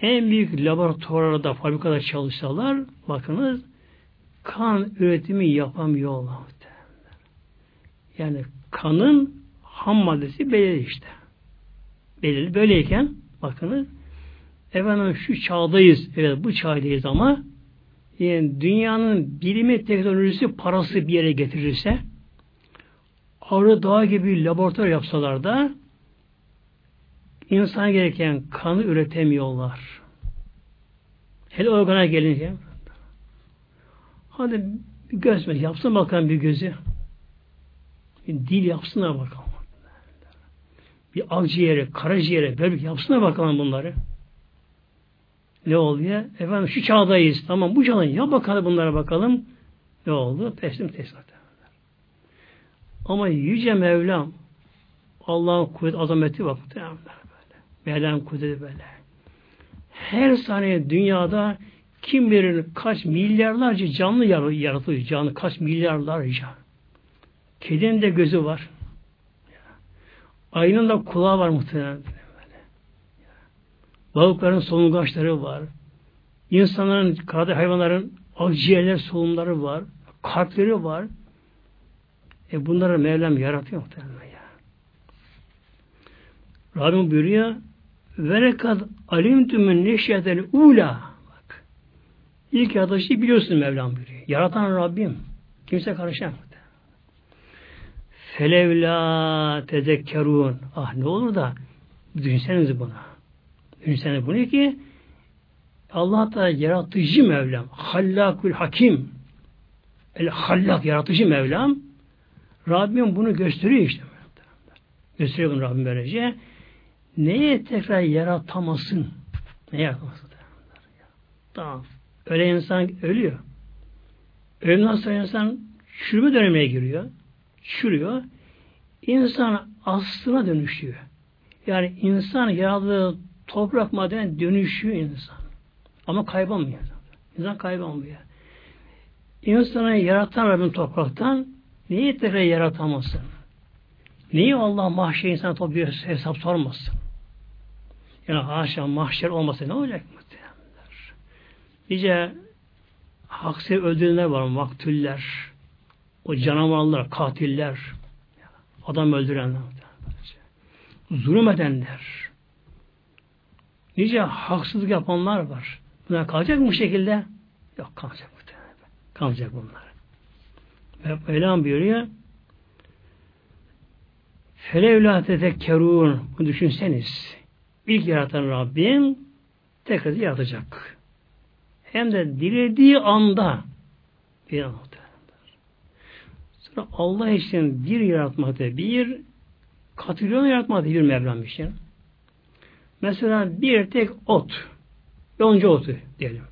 En büyük laboratuvarlarda, fabrikada çalışsalar, bakınız, kan üretimi yapamıyorlar. Yani kanın ham maddesi belirli işte. Belirli. Böyleyken, bakınız, efendim şu çağdayız, evet bu çağdayız ama yani dünyanın bilimi teknolojisi parası bir yere getirirse Ağrı Dağı gibi laboratuvar yapsalar da insana gereken kanı üretemiyorlar. Hele organa gelince hadi bir göz yapsın bakalım bir gözü. Bir dil yapsınlar bakalım. Bir akciğeri, karaciğeri, böbrek yapsınlar bakalım bunları. Ne oluyor? Efendim şu çağdayız. Tamam bu çağda ya bakalım bunlara bakalım. Ne oldu? Teslim teslim. Ama Yüce Mevlam Allah'ın kuvvet azameti bak böyle. Mevlam'ın kudreti böyle. Her saniye dünyada kim bilir kaç milyarlarca canlı yaratılıyor. Canlı kaç milyarlarca. Kedinin de gözü var. Ayının da kulağı var muhtemelen. Balıkların solungaçları var. İnsanların, karada hayvanların akciğerler, solunumları var. Kalpleri var. E bunları Mevlam yaratıyor muhtemelen ya. Rabbim buyuruyor Verekad alimtümün neşyetel ula bak. İlk yaratışı biliyorsun Mevlam buyuruyor. Yaratan Rabbim. Kimse karışamaz. Felevla tezekkerun. Ah ne olur da düşünseniz buna. İnsanı bu ne ki? Allah da yaratıcı Mevlam. Hallakul Hakim. El Hallak yaratıcı Mevlam. Rabbim bunu gösteriyor işte. Gösteriyor bunu Rabbim böylece. Neye tekrar yaratamasın? Ne yaratamasın? Tamam. Öyle insan ölüyor. Ölümden sonra insan çürüme dönemine giriyor. Çürüyor. İnsan aslına dönüşüyor. Yani insan yarattığı toprak madene dönüşüyor insan. Ama kaybolmuyor. İnsan kaybolmuyor. İnsanı yaratan Rabbim topraktan neyi tekrar yaratamazsın? Neyi Allah mahşer insan topluyor hesap sormasın? Yani haşa mahşer olmasa ne olacak muhtemelenler? Nice haksız öldürenler var, maktüller, o canavarlar, katiller, adam öldürenler, zulüm edenler, Nice haksızlık yapanlar var. Bunlar kalacak mı bu şekilde? Yok kalacak bu Kalacak bunlar. Ve Mevlam buyuruyor Felevla tefekkerun bunu düşünseniz ilk yaratan Rabbim tekrar yaratacak. Hem de dilediği anda bir anda. Allah için bir yaratmakta bir katrilyon yaratmakta bir Mevlam için. Mesela bir tek ot, yonca otu diyelim.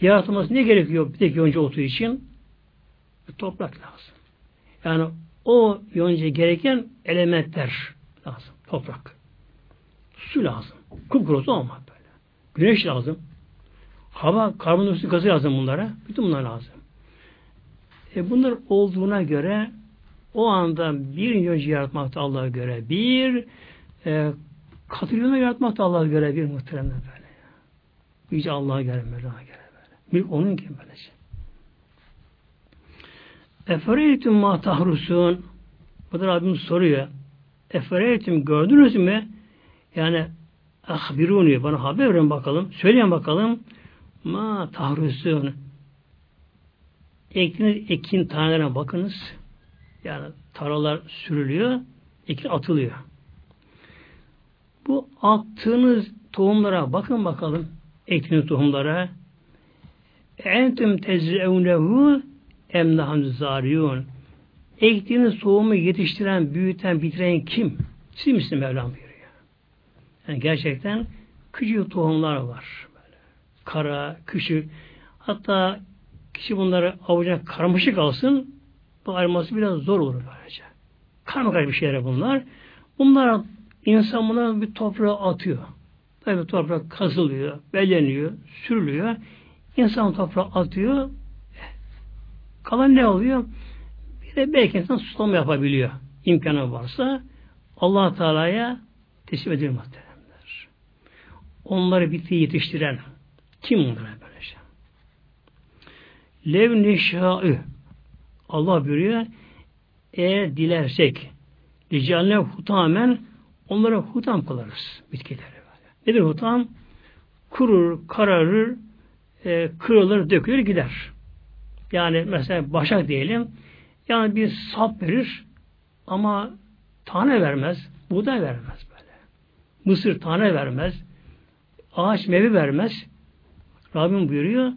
Yaratılması ne gerekiyor bir tek yonca otu için? Toprak lazım. Yani o yonca gereken elementler lazım. Toprak. Su lazım. Kupkurusu olmak böyle. Güneş lazım. Hava, karbondioksit gazı lazım bunlara. Bütün bunlar lazım. E bunlar olduğuna göre o anda bir önce yaratmakta Allah'a göre bir e, katrilyonu yaratmakta Allah'a göre bir muhteremler böyle. Yüce Allah'a göre Mevla'ya göre böyle. Bir onun gibi böylece. Efereytüm ma tahrusun bu da Rabbim soruyor. Efereytüm gördünüz mü? Yani ahbiruni bana haber verin bakalım. Söyleyin bakalım. Ma tahrusun Ektiğiniz ekin tanelerine bakınız. Yani taralar sürülüyor, ekin atılıyor. Bu attığınız tohumlara bakın bakalım. Ektiğiniz tohumlara. Entüm tezrevnehu emnahan zariyun. Ektiğiniz tohumu yetiştiren, büyüten, bitiren kim? Siz misiniz Mevlam buyuruyor. Yani gerçekten küçük tohumlar var. Böyle. Kara, küçük. Hatta kişi bunları avucuna karmaşık alsın, bu ayrılması biraz zor olur böylece. Karma bir şeyler bunlar. Bunlar insan buna bir toprağa atıyor. Tabi toprak kazılıyor, belleniyor, sürülüyor. İnsan toprağa atıyor. Kalan ne oluyor? Bir de belki insan sulama yapabiliyor. İmkanı varsa allah Teala'ya teslim edilir. Onları bitti yetiştiren kim bunlar? Lev neşâ'ı Allah buyuruyor eğer dilersek ricaline hutamen onlara hutam kılarız bitkileri. Nedir hutam? Kurur, kararır, e, kırılır, dökülür, gider. Yani mesela başak diyelim yani bir sap verir ama tane vermez, buğday vermez böyle. Mısır tane vermez, ağaç meyve vermez. Rabbim buyuruyor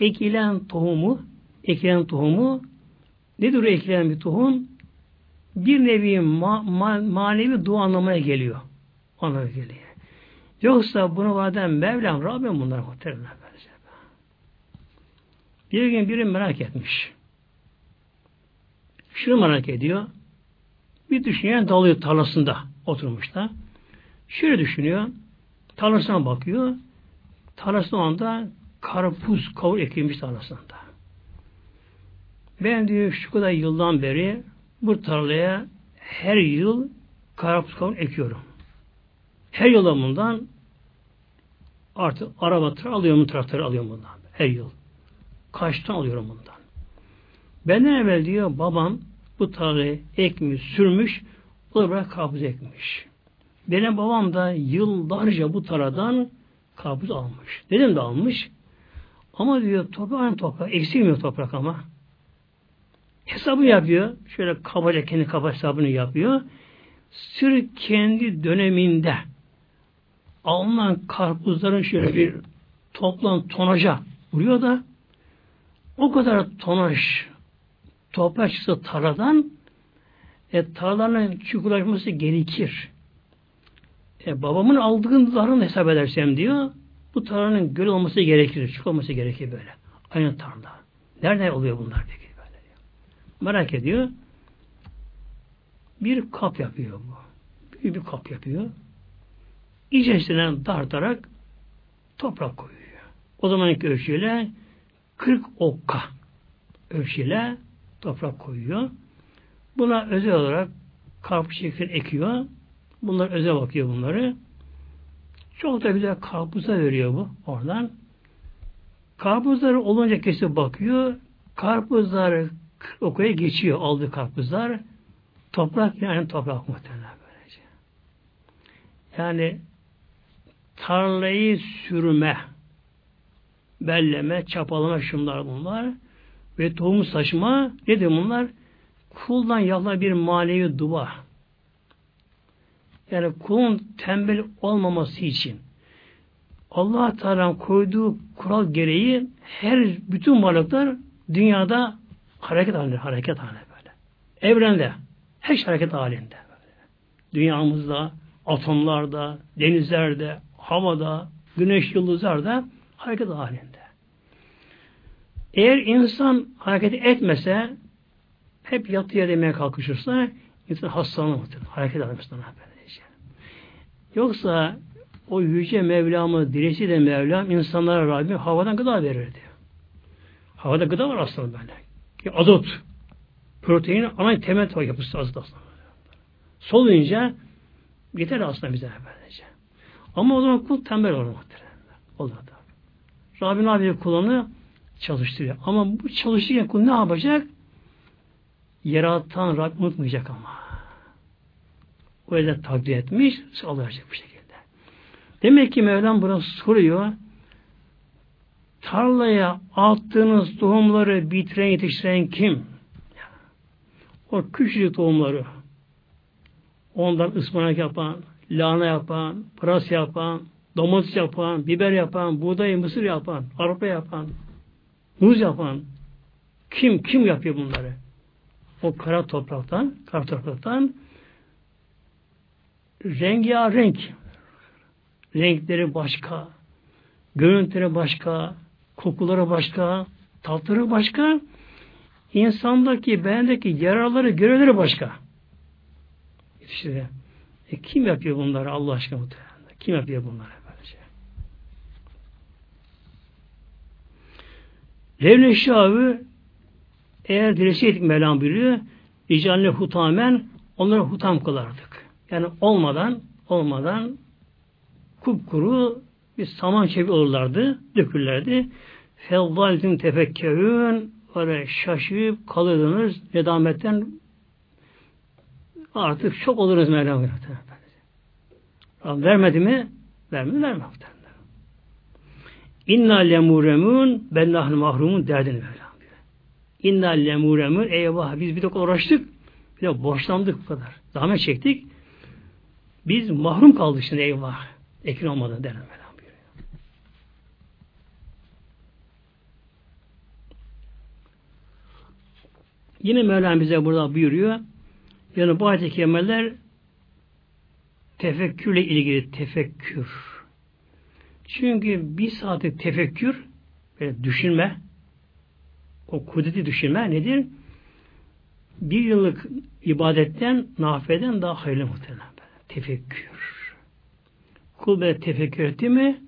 ekilen tohumu ekilen tohumu nedir ekilen bir tohum? Bir nevi ma, ma, manevi dua anlamaya geliyor. Anlamaya geliyor. Yoksa bunu vaden Mevlam Rabbim bunlar muhtemelen. Bir gün biri merak etmiş. Şunu merak ediyor. Bir düşünüyor dalıyor tarlasında oturmuş da. Şöyle düşünüyor. Tarlasına bakıyor. Tarlasında o anda karpuz kavur ekilmiş tarlasında. Ben diyor şu kadar yıldan beri bu tarlaya her yıl karpuz kavur ekiyorum. Her yıl bundan artık araba tır alıyorum, traktör alıyorum bundan. Her yıl. Kaç ton alıyorum bundan. Benden evvel diyor babam bu tarlayı ekmiş, sürmüş, o da karpuz ekmiş. Benim babam da yıllarca bu taradan karpuz almış. Dedem de almış. Ama diyor toprak aynı toprak. Eksilmiyor toprak ama. Hesabı yapıyor. Şöyle kabaca kendi kaba hesabını yapıyor. Sır kendi döneminde alınan karpuzların şöyle bir toplam tonaja vuruyor da o kadar tonaj toprak çıksa taradan e, tarlaların çukurlaşması gerekir. E, babamın aldığını hesap edersem diyor bu tarlanın göl olması gerekir. Çukur olması gerekir böyle. Aynı tarla. Nerede oluyor bunlar peki? Böyle Merak ediyor. Bir kap yapıyor bu. Büyük bir kap yapıyor. İçerisinden dartarak toprak koyuyor. O zamanki ölçüyle 40 okka ölçüyle toprak koyuyor. Buna özel olarak karpuz şeklini ekiyor. Bunlar özel bakıyor bunları. Çok da güzel karpuza veriyor bu oradan. Karpuzları olunca kesip bakıyor. Karpuzlar okuya geçiyor aldığı karpuzlar. Toprak yani toprak muhtemelen böylece. Yani tarlayı sürme, belleme, çapalama şunlar bunlar ve tohum saçma nedir bunlar? Kuldan yapılan bir manevi dua. Yani kulun tembel olmaması için Allah Teala koyduğu kural gereği her bütün varlıklar dünyada hareket halinde, hareket halinde böyle. Evrende, her şey hareket halinde böyle. Dünyamızda, atomlarda, denizlerde, havada, güneş yıldızlarda hareket halinde. Eğer insan hareket etmese, hep yatıya demeye kalkışırsa, insan hastalanır. Hareket etmesinden haber. Yoksa o yüce Mevlam'ı dilesi de Mevlam insanlara Rabbim havadan gıda verirdi. Havada gıda var aslında böyle. ki azot protein ana temel yapısı azot aslında. Soluyunca yeter aslında bize böylece. Ama o zaman kul tembel olur muhtemelen. Olur da. Rabbin abi kulunu çalıştırıyor. Ama bu çalışırken kul ne yapacak? Yaratan Rabbim unutmayacak ama. Yüzden takdir etmiş, sağlayacak bu şekilde. Demek ki Mevlam buna soruyor. Tarlaya attığınız tohumları bitiren, yetiştiren kim? O küçücük tohumları. Ondan ıspanak yapan, lahana yapan, pırasa yapan, domates yapan, biber yapan, buğday, mısır yapan, arpa yapan, muz yapan. Kim, kim yapıyor bunları? O kara topraktan, kara topraktan renk. Renkleri başka, görüntüleri başka, kokuları başka, tatları başka, insandaki, bendeki yararları, görevleri başka. İşte e, kim yapıyor bunları Allah aşkına muhtemelen? Kim yapıyor bunları böylece? Levne Şahı eğer dileseydik Mevlam buyuruyor Ricaline hutamen onları hutam kılardık. Yani olmadan olmadan kupkuru bir saman çevi olurlardı, döküllerdi. Fevvaltin tefekkerün böyle şaşıp kalırdınız nedametten artık çok oluruz Mevlam vermedi mi? Vermedi, vermedi. İnna lemuremun ben nahnu mahrumun derdini Mevlam diyor. İnna lemuremun eyvah biz bir de uğraştık bir de borçlandık bu kadar. Zahmet çektik. Biz mahrum kaldık şimdi eyvah. Ekin olmadan der Mevlam buyuruyor. Yine Mevlam bize burada buyuruyor. Yani bu ayet-i kerimeler tefekkürle ilgili tefekkür. Çünkü bir saatlik tefekkür böyle düşünme o kudreti düşünme nedir? Bir yıllık ibadetten, nafeden daha hayırlı muhtemelen. Tefekkür. Kul böyle tefekkür etti mi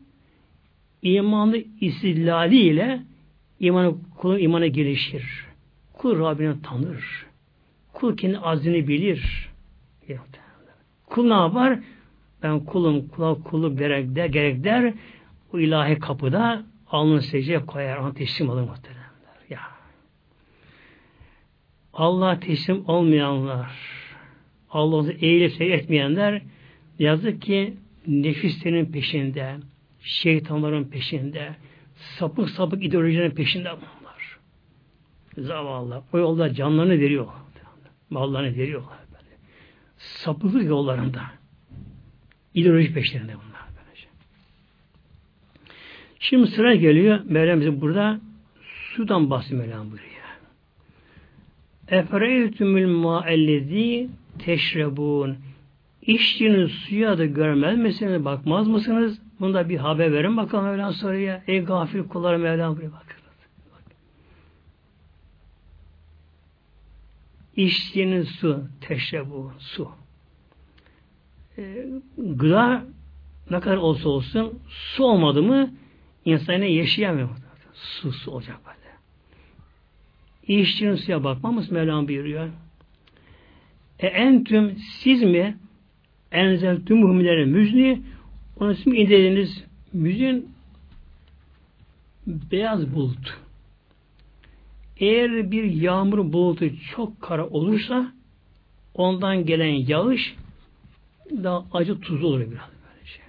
imanı istidlali ile imanı, kulun imanı gelişir. Kul Rabbini tanır. Kul kendi azini bilir. Kul ne yapar? Ben kulum, kula kulu gerek der, gerek der. O ilahi kapıda alnını secdeye koyar. Ona teslim alır muhteremler. Ya. Allah teslim olmayanlar, Allah'ı eğilip etmeyenler yazık ki nefislerin peşinde, şeytanların peşinde, sapık sapık ideolojilerin peşinde bunlar. Zavallı. O yolda canlarını veriyor. Mallarını veriyorlar. Böyle. Sapıklık yollarında. İdeoloji peşlerinde bunlar. Şimdi sıra geliyor. Mevlam burada sudan bahsediyor Mevlam buyuruyor. Efereytümül ma'ellezi teşrebun. İçtiğiniz suya da görmez misiniz? Bakmaz mısınız? Bunda bir haber verin bakalım Mevlam soruya. Ey gafil kullar Mevlam buraya bakınız. İçtiğiniz su, teşrebu, su. Ee, gıda ne kadar olsa olsun su olmadı mı insan yaşayamıyor. Su, su olacak böyle. İçtiğiniz suya bakmamız Mevlam buyuruyor. E entüm siz mi enzeltüm muhminlerin müzni onun ismi indirdiğiniz müzin beyaz bulut. Eğer bir yağmur bulutu çok kara olursa ondan gelen yağış daha acı tuzlu olur biraz böylece.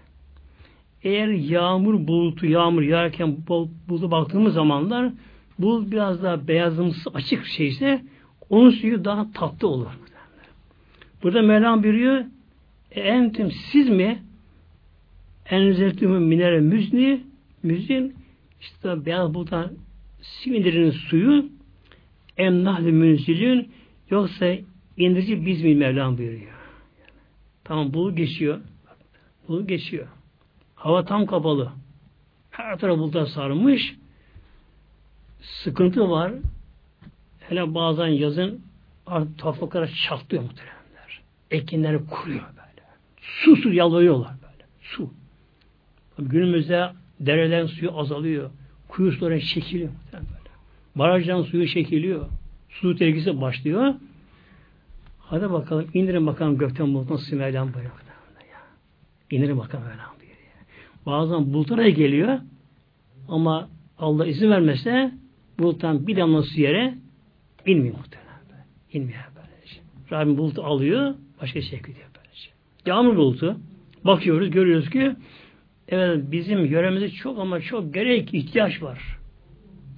Eğer yağmur bulutu yağmur yağarken bulutu baktığımız zamanlar bulut biraz daha beyazımsı açık şeyse onun suyu daha tatlı olur. Burada Mevlam buyuruyor e, entüm siz mi enzeltümü minere müzni müzin işte beyaz buluttan sindirin suyu em nahli münzilün yoksa indirici biz mi Mevlam buyuruyor. Tamam bu geçiyor. Bu geçiyor. Hava tam kapalı. Her taraf bulutlar sarmış. Sıkıntı var. Hele bazen yazın artık topraklara çatlıyor muhtemelen ekinleri kuruyor böyle. Su su yalıyorlar böyle. Su. Günümüzde derelerin suyu azalıyor. Kuyu suları çekiliyor. Böyle. Barajdan suyu çekiliyor. Su tehlikesi başlıyor. Hadi bakalım indirin bakalım gökten bulut nasıl Mevlam buyuruyor. İndirin bakalım buyuruyor. Bazen bulutlara geliyor ama Allah izin vermese buluttan bir damla su yere inmiyor muhtemelen. İnmiyor böylece. Rabbim bulutu alıyor, başka şey gidiyor böylece. Yağmur bulutu. Bakıyoruz, görüyoruz ki evet bizim yöremizde çok ama çok gerek ihtiyaç var.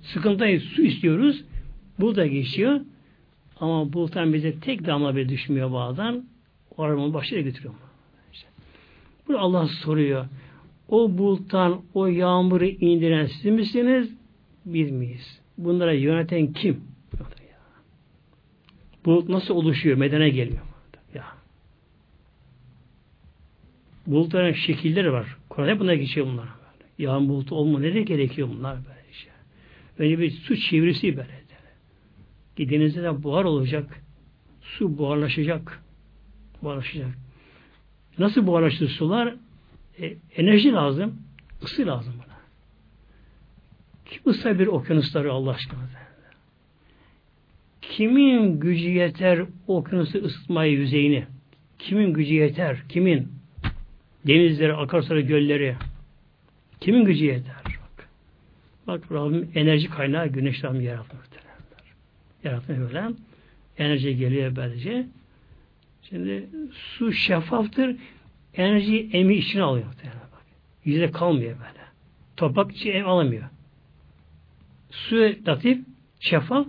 Sıkıntıyı su istiyoruz. Bulut da geçiyor. Ama buluttan bize tek damla bile düşmüyor bazen. O arabanın başına götürüyor. İşte. Bunu Allah soruyor. O buluttan o yağmuru indiren siz misiniz? Biz miyiz? Bunlara yöneten kim? Bulut nasıl oluşuyor? Medene geliyor. Ya. Bulutların şekilleri var. Kur'an'da buna geçiyor bunlar. Yağmur bulutu olma ne gerekiyor bunlar böyle işte. Önce bir su çevirisi böyle. Denizde de buhar olacak. Su buharlaşacak. Buharlaşacak. Nasıl buharlaşır sular? E, enerji lazım. ısı lazım buna. Kim ısa bir okyanusları Allah aşkına? Kimin gücü yeter okyanusu ısıtmaya yüzeyini? Kimin gücü yeter? Kimin? Denizleri, akarsuları, gölleri. Kimin gücü yeter? Bak, bak Rabbim enerji kaynağı güneş Rabbim yaratmış yaratmaya böyle. Enerji geliyor böylece. Şimdi su şeffaftır. Enerji emi içine alıyor. Bak. Yüzde kalmıyor böyle. Toprak içi em alamıyor. Su latif, şeffaf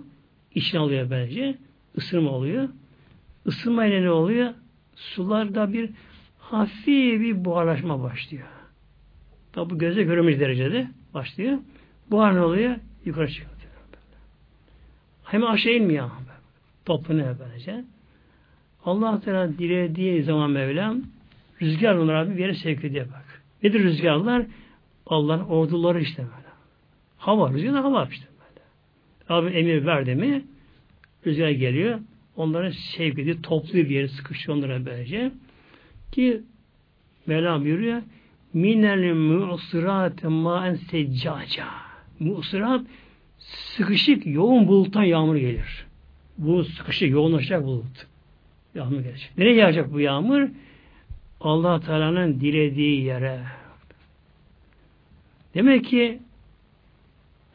içine alıyor böylece. Isırma oluyor. Isınma ile ne oluyor? Sularda bir hafif bir buharlaşma başlıyor. Tabi göze görülmüş derecede başlıyor. Buhar ne oluyor? Yukarı çıkıyor. Hemen aşağı inmiyor. Toplanıyor böylece. Allah Teala dilediği zaman Mevlam rüzgar onlara bir yere sevk ediyor bak. Nedir rüzgarlar? Allah'ın orduları işte böyle. Hava, rüzgar hava işte böyle. Rabbim emir verdi mi rüzgar geliyor. Onları sevk ediyor. Topluyor bir yere sıkışıyor onlara böylece. Ki Mevlam buyuruyor minel mu'sirat ma'en seccaca. Mu'sirat sıkışık yoğun buluttan yağmur gelir. Bu sıkışık yoğunlaşacak bulut. Yağmur gelecek. Nereye yağacak bu yağmur? allah Teala'nın dilediği yere. Demek ki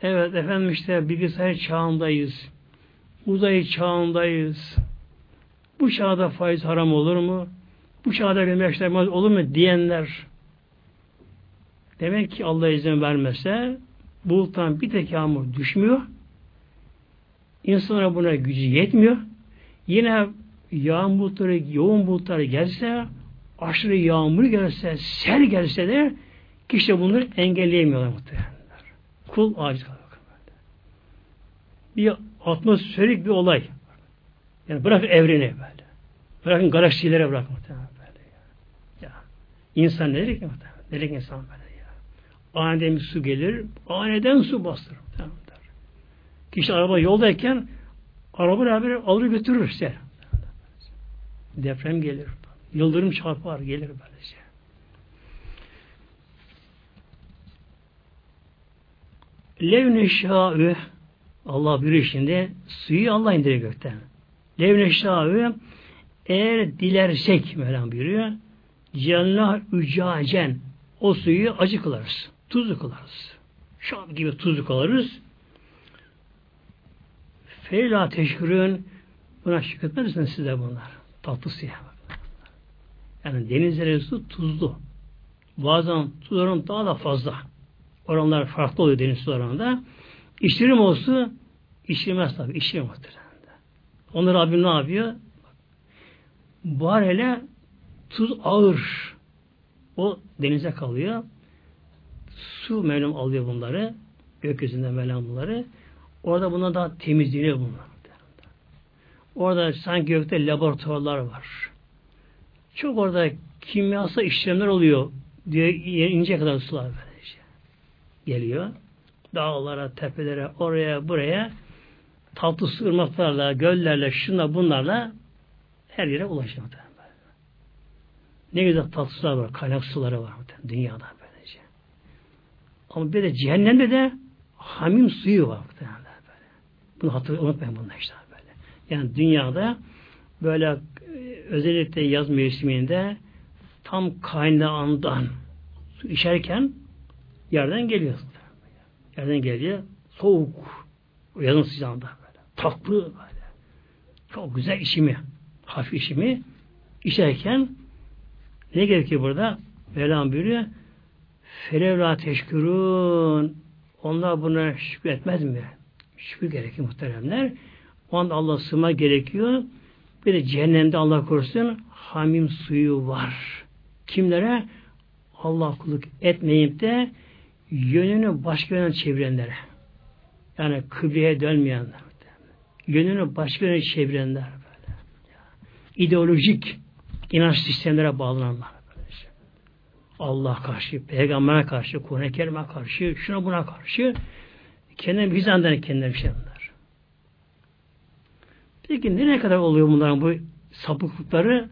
evet efendim işte bilgisayar çağındayız. Uzay çağındayız. Bu çağda faiz haram olur mu? Bu çağda bir meşlemez olur mu diyenler demek ki Allah izin vermese buluttan bir tek yağmur düşmüyor. İnsanlara buna gücü yetmiyor. Yine yağmur bulutları, yoğun bulutları gelse, aşırı yağmur gelse, sel gelse de kişi bunları engelleyemiyorlar muhtemelen. Kul aciz kalıyor. Bir atmosferik bir olay. Yani bırak evreni böyle. Bırakın galaksilere bırak muhtemelen. Ya. İnsan nedir ki? Nedir insan böyle? Aniden bir su gelir, aniden su bastırır. Tamam der. Kişi araba yoldayken araba beraber alır götürür işte. Deprem gelir. Yıldırım çarpar, gelir böylece. Levne şa'ü Allah bir şimdi suyu Allah indirir gökten. Levne şa'ü eğer dilersek Mevlam buyuruyor cenlah ücacen o suyu acı kılarız tuzlu kılarız. Şam gibi tuzlu kılarız. Feyla teşhürün buna şükretmez misiniz size bunlar? Tatlı siyah. Yani denizlerin su tuzlu. Bazen tuzların daha da fazla. Oranlar farklı oluyor deniz sularında. İçtirim olsun içilmez tabi. İçilir muhtemelen. Onlar Rabbim ne yapıyor? Buhar hele tuz ağır. O denize kalıyor. Su Mevlam alıyor bunları. Gökyüzünden Mevlam bunları. Orada buna da temizliğini bunlar. Orada sanki gökte laboratuvarlar var. Çok orada kimyasal işlemler oluyor diye ince kadar sular böylece. Geliyor. Dağlara, tepelere, oraya, buraya tatlı su göllerle, şunla bunlarla her yere ulaşıyor. Ne güzel tatlı sular var, kaynak suları var dünyada. Ama bir de cehennemde de hamim suyu var. Böyle. Bunu hatırlayın, unutmayın bunu işte böyle. Yani dünyada böyle e, özellikle yaz mevsiminde tam kaynağından su içerken yerden geliyor. Yerden geliyor. Soğuk. Yazın sıcağında böyle. Tatlı böyle. Çok güzel içimi. Hafif içimi. içerken ne gerekiyor burada? Mevlam buyuruyor. Felevla teşkürün onlar buna şükür etmez mi? Şükür gerekiyor muhteremler. O anda Allah sığma gerekiyor. Bir de cehennemde Allah korusun hamim suyu var. Kimlere? Allah kulluk etmeyip de yönünü başka yöne çevirenlere. Yani kıbleye dönmeyenler. Yönünü başka yöne çevirenler. Böyle. İdeolojik inanç sistemlere bağlananlar. Allah karşı, peygambere karşı, Kur'an-ı Kerim'e karşı, şuna buna karşı kendine bizden kendileri bir şey bunlar. Peki nereye kadar oluyor bunların bu sapıklıkları?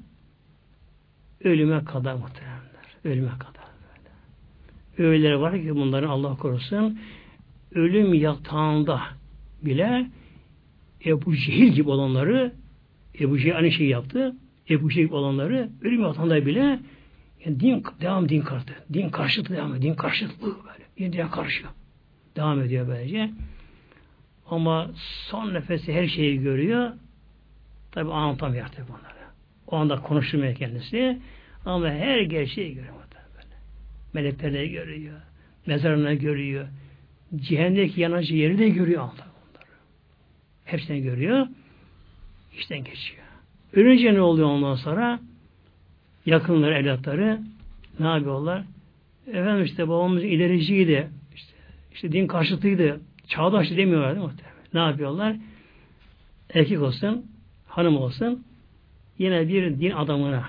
Ölüme kadar muhtemelenler. Ölüme kadar. Böyle. Öyleleri var ki bunların Allah korusun ölüm yatağında bile Ebu Cehil gibi olanları Ebu Cehil aynı şeyi yaptı. Ebu gibi olanları ölüm yatağında bile yani din, devam din kartı. Din karşıtı devam ediyor. Din karşıtlığı böyle. Din diye karşı. Devam ediyor böylece. Ama son nefesi her şeyi görüyor. Tabi anlatamıyor artık bunları. O anda konuşturmuyor kendisi. Ama her gerçeği görüyor. Böyle. Melekleri görüyor. Mezarını görüyor. Cehennemdeki yanıcı yeri de görüyor Allah onları. Hepsini görüyor. İşten geçiyor. Ölünce ne oluyor ondan sonra? yakınları, evlatları ne yapıyorlar? Efendim işte babamız ilericiydi. İşte, işte din karşıtıydı. Çağdaştı demiyorlar değil mi? Ne yapıyorlar? Erkek olsun, hanım olsun yine bir din adamına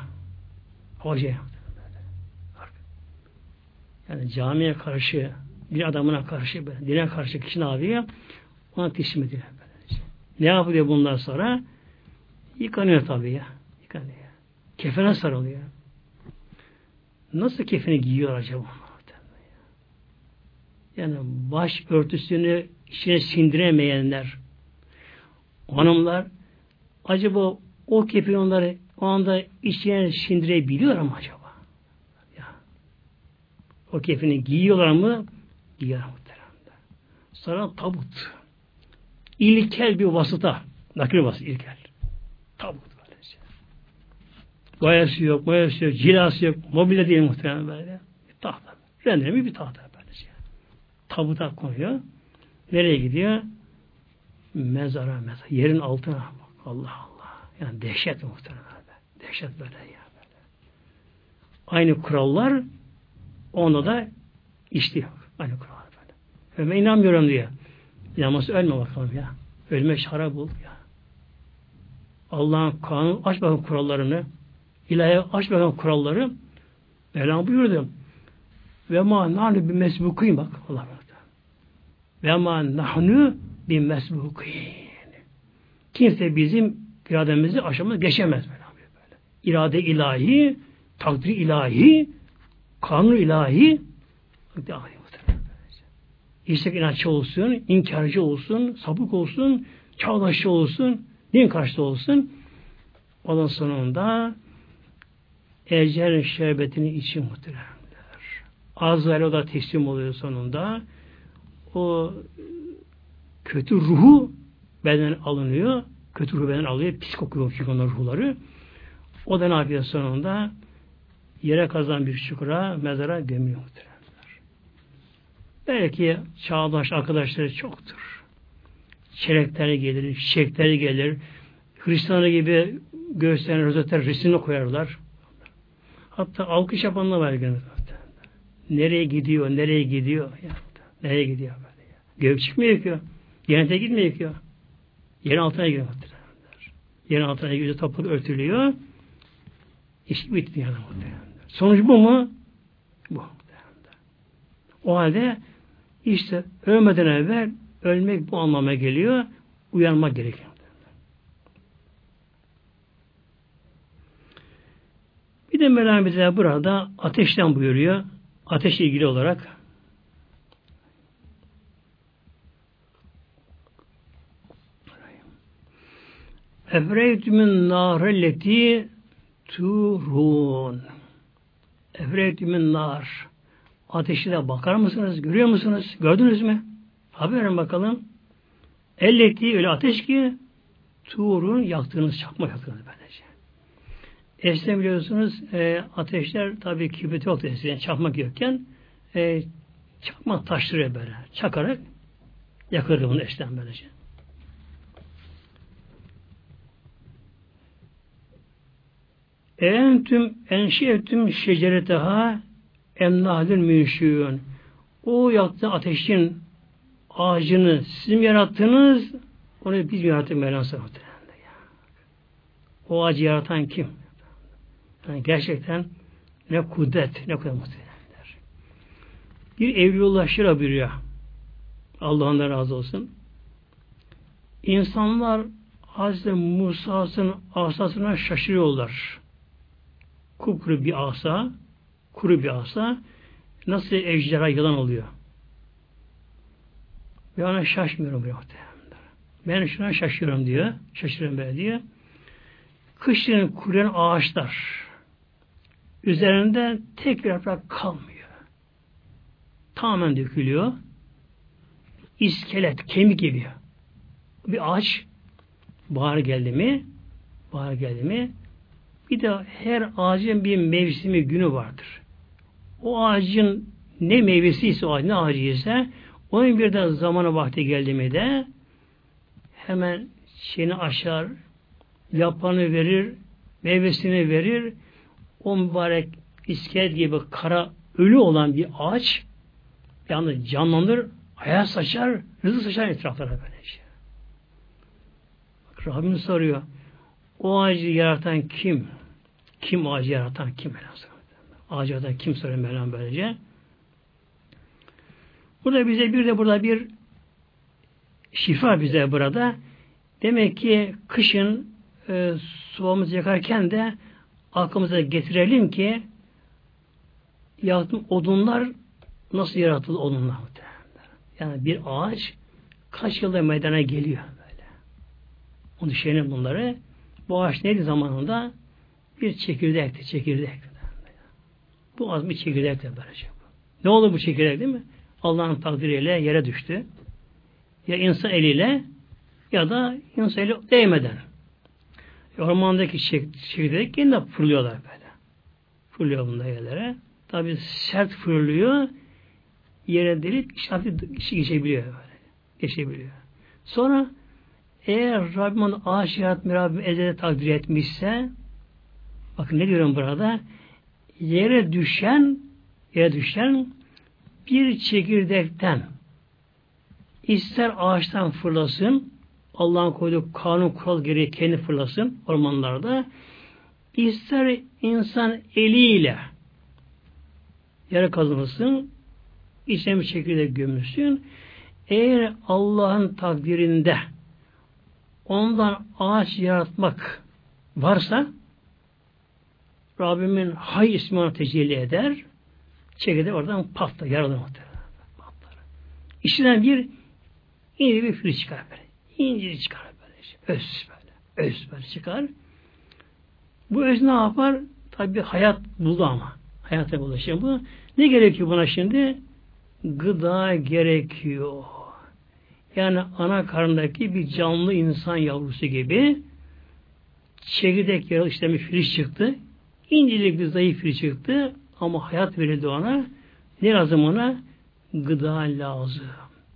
hoca yani camiye karşı bir adamına karşı dine karşı kişi ne yapıyor? Ona teslim ediyor. Ne yapıyor bundan sonra? Yıkanıyor tabii ya. Yıkanıyor. Kefene sarılıyor. Nasıl kefeni giyiyor acaba? Yani baş örtüsünü içine sindiremeyenler, hanımlar, acaba o kefeni onları o anda içine sindirebiliyor mu acaba? Ya. O kefeni giyiyorlar mı? Giyiyor muhteremde. Sonra tabut. İlkel bir vasıta. Nakil vasıta ilkel. Tabut. Boyası yok, boyası yok, cilası yok, mobilya değil muhtemelen böyle. Bir tahta. Rendelemi bir tahta böylece. Tabuta koyuyor. Nereye gidiyor? Mezara mezara. Yerin altına bak. Allah Allah. Yani dehşet muhtemelen. Dehşet böyle ya. Böyle. Aynı kurallar onda da işliyor. Aynı kurallar böyle. Ben inanmıyorum diyor. İnanması ölme bakalım ya. Ölme şarap bul ya. Allah'ın kanun aç bakalım kurallarını. İlahi aç bakalım kuralları. Mevlam buyurdu. Ve ma nahnu bir mesbukin bak Allah bak. Ve ma nahnu bir mesbukin. Kimse bizim irademizi aşamaz geçemez böyle. İrade ilahi, takdir ilahi, kanun ilahi İstek inatçı olsun, inkarcı olsun, sapık olsun, çağdaşçı olsun, din karşıtı olsun. Ondan sonunda ecel şerbetini için muhteremler. Azrail o da teslim oluyor sonunda. O kötü ruhu beden alınıyor. Kötü ruhu beden alıyor. Pis kokuyor çünkü onlar ruhları. O da ne yapıyor sonunda? Yere kazan bir çukura, mezara gömüyor muhteremler. Belki çağdaş arkadaşları çoktur. Çerekler gelir, çiçekler gelir. Hristiyanlar gibi göğüslerine rozetler resimle koyarlar. Hatta alkış yapanlar var. Nereye gidiyor, nereye gidiyor? Ya, nereye gidiyor böyle? Gök çıkmıyor ki. Cennete gitmiyor ki. Yerin altına giriyor. Yerin altına giriyor, toprak örtülüyor. İş bitti yani Sonuç bu mu? Bu. O halde işte ölmeden evvel ölmek bu anlama geliyor. Uyanmak gerekiyor. Bir de Mevlam bize burada ateşten buyuruyor. Ateşle ilgili olarak Efreytümün narelleti turun. Efreytümün nar. Ateşi de bakar mısınız? Görüyor musunuz? Gördünüz mü? Haberin bakalım. Elleti öyle ateş ki turun yaktığınız çakma yaktığınız böylece. Eskiden biliyorsunuz e, ateşler tabii kibrit yoktu eskiden çakmak yokken e, çakmak taşları böyle çakarak yakırdı bunu eskiden böylece. Entüm enşiyettüm şecereteha emnahdül münşiyun. O yaptığı ateşin ağacını siz mi yarattınız? Onu biz mi yarattık Mevlam O ağacı yaratan kim? Yani gerçekten ne kudret, ne kudret muhtemelenler. Bir Evliullah Şira buyuruyor. Allah ondan razı olsun. İnsanlar Hazreti Musa'sının asasına şaşırıyorlar kupkuru bir asa, kuru bir asa nasıl ejderha yılan oluyor? Ve ona şaşmıyorum diyor. Ben şuna şaşıyorum diyor. Şaşırıyorum böyle diyor. Kışın kuruyan ağaçlar üzerinde tek bir yaprak kalmıyor. Tamamen dökülüyor. İskelet, kemik gibi. Bir ağaç bahar geldi mi bahar geldi mi bir de her ağacın bir mevsimi günü vardır. O ağacın ne meyvesi ise o ağaç, ne ağacı ise onun bir de zamanı vakti geldi mi de hemen şeyini aşar, yapanı verir, meyvesini verir. O mübarek iskelet gibi kara ölü olan bir ağaç yani canlanır, hayat saçar, rızık saçar etraflara böylece. Bak, Rabbim soruyor. O ağacı yaratan kim? Kim ağacı yaratan? Kim? Ağacı yaratan kim soruyor Mevlam böylece? Burada bize bir de burada bir şifa bize burada. Demek ki kışın e, sobamızı yakarken de aklımıza getirelim ki yaktığım odunlar nasıl yaratıldı odunlar yani bir ağaç kaç yılda meydana geliyor böyle. Onu düşünelim bunları. Bu ağaç neydi zamanında? Bir çekirdekti, çekirdek. Bu az bir çekirdekti böylece. Ne oldu bu çekirdek değil mi? Allah'ın takdiriyle yere düştü. Ya insan eliyle ya da insan eli değmeden. Ormandaki çekirdek yine fırlıyorlar böyle. Fırlıyor bunda yerlere. Tabi sert fırlıyor. Yere delip hafif geçebiliyor böyle. Geçebiliyor. Sonra eğer Rabbim onu ağaç yaratmayı Rabbim ezelde takdir etmişse bakın ne diyorum burada yere düşen yere düşen bir çekirdekten ister ağaçtan fırlasın Allah'ın koyduğu kanun kural gereği kendi fırlasın ormanlarda ister insan eliyle yere kazılsın içine bir çekirdek gömülsün eğer Allah'ın takdirinde ondan ağaç yaratmak varsa Rabbimin hay ismi ona tecelli eder. Çekirdek oradan patlar, yaralanır patlar. İçinden bir ince bir fil çıkar böyle. İnce çıkar böyle. Öz böyle. Öz böyle çıkar. Bu öz ne yapar? Tabi hayat buldu ama. Hayata bulaşıyor bu. Ne gerekiyor buna şimdi? Gıda gerekiyor. Yani ana karnındaki bir canlı insan yavrusu gibi çekirdek yaralı işte bir filiz çıktı. İncelik bir zayıf filiz çıktı ama hayat verildi ona. Ne lazım ona? Gıda lazım.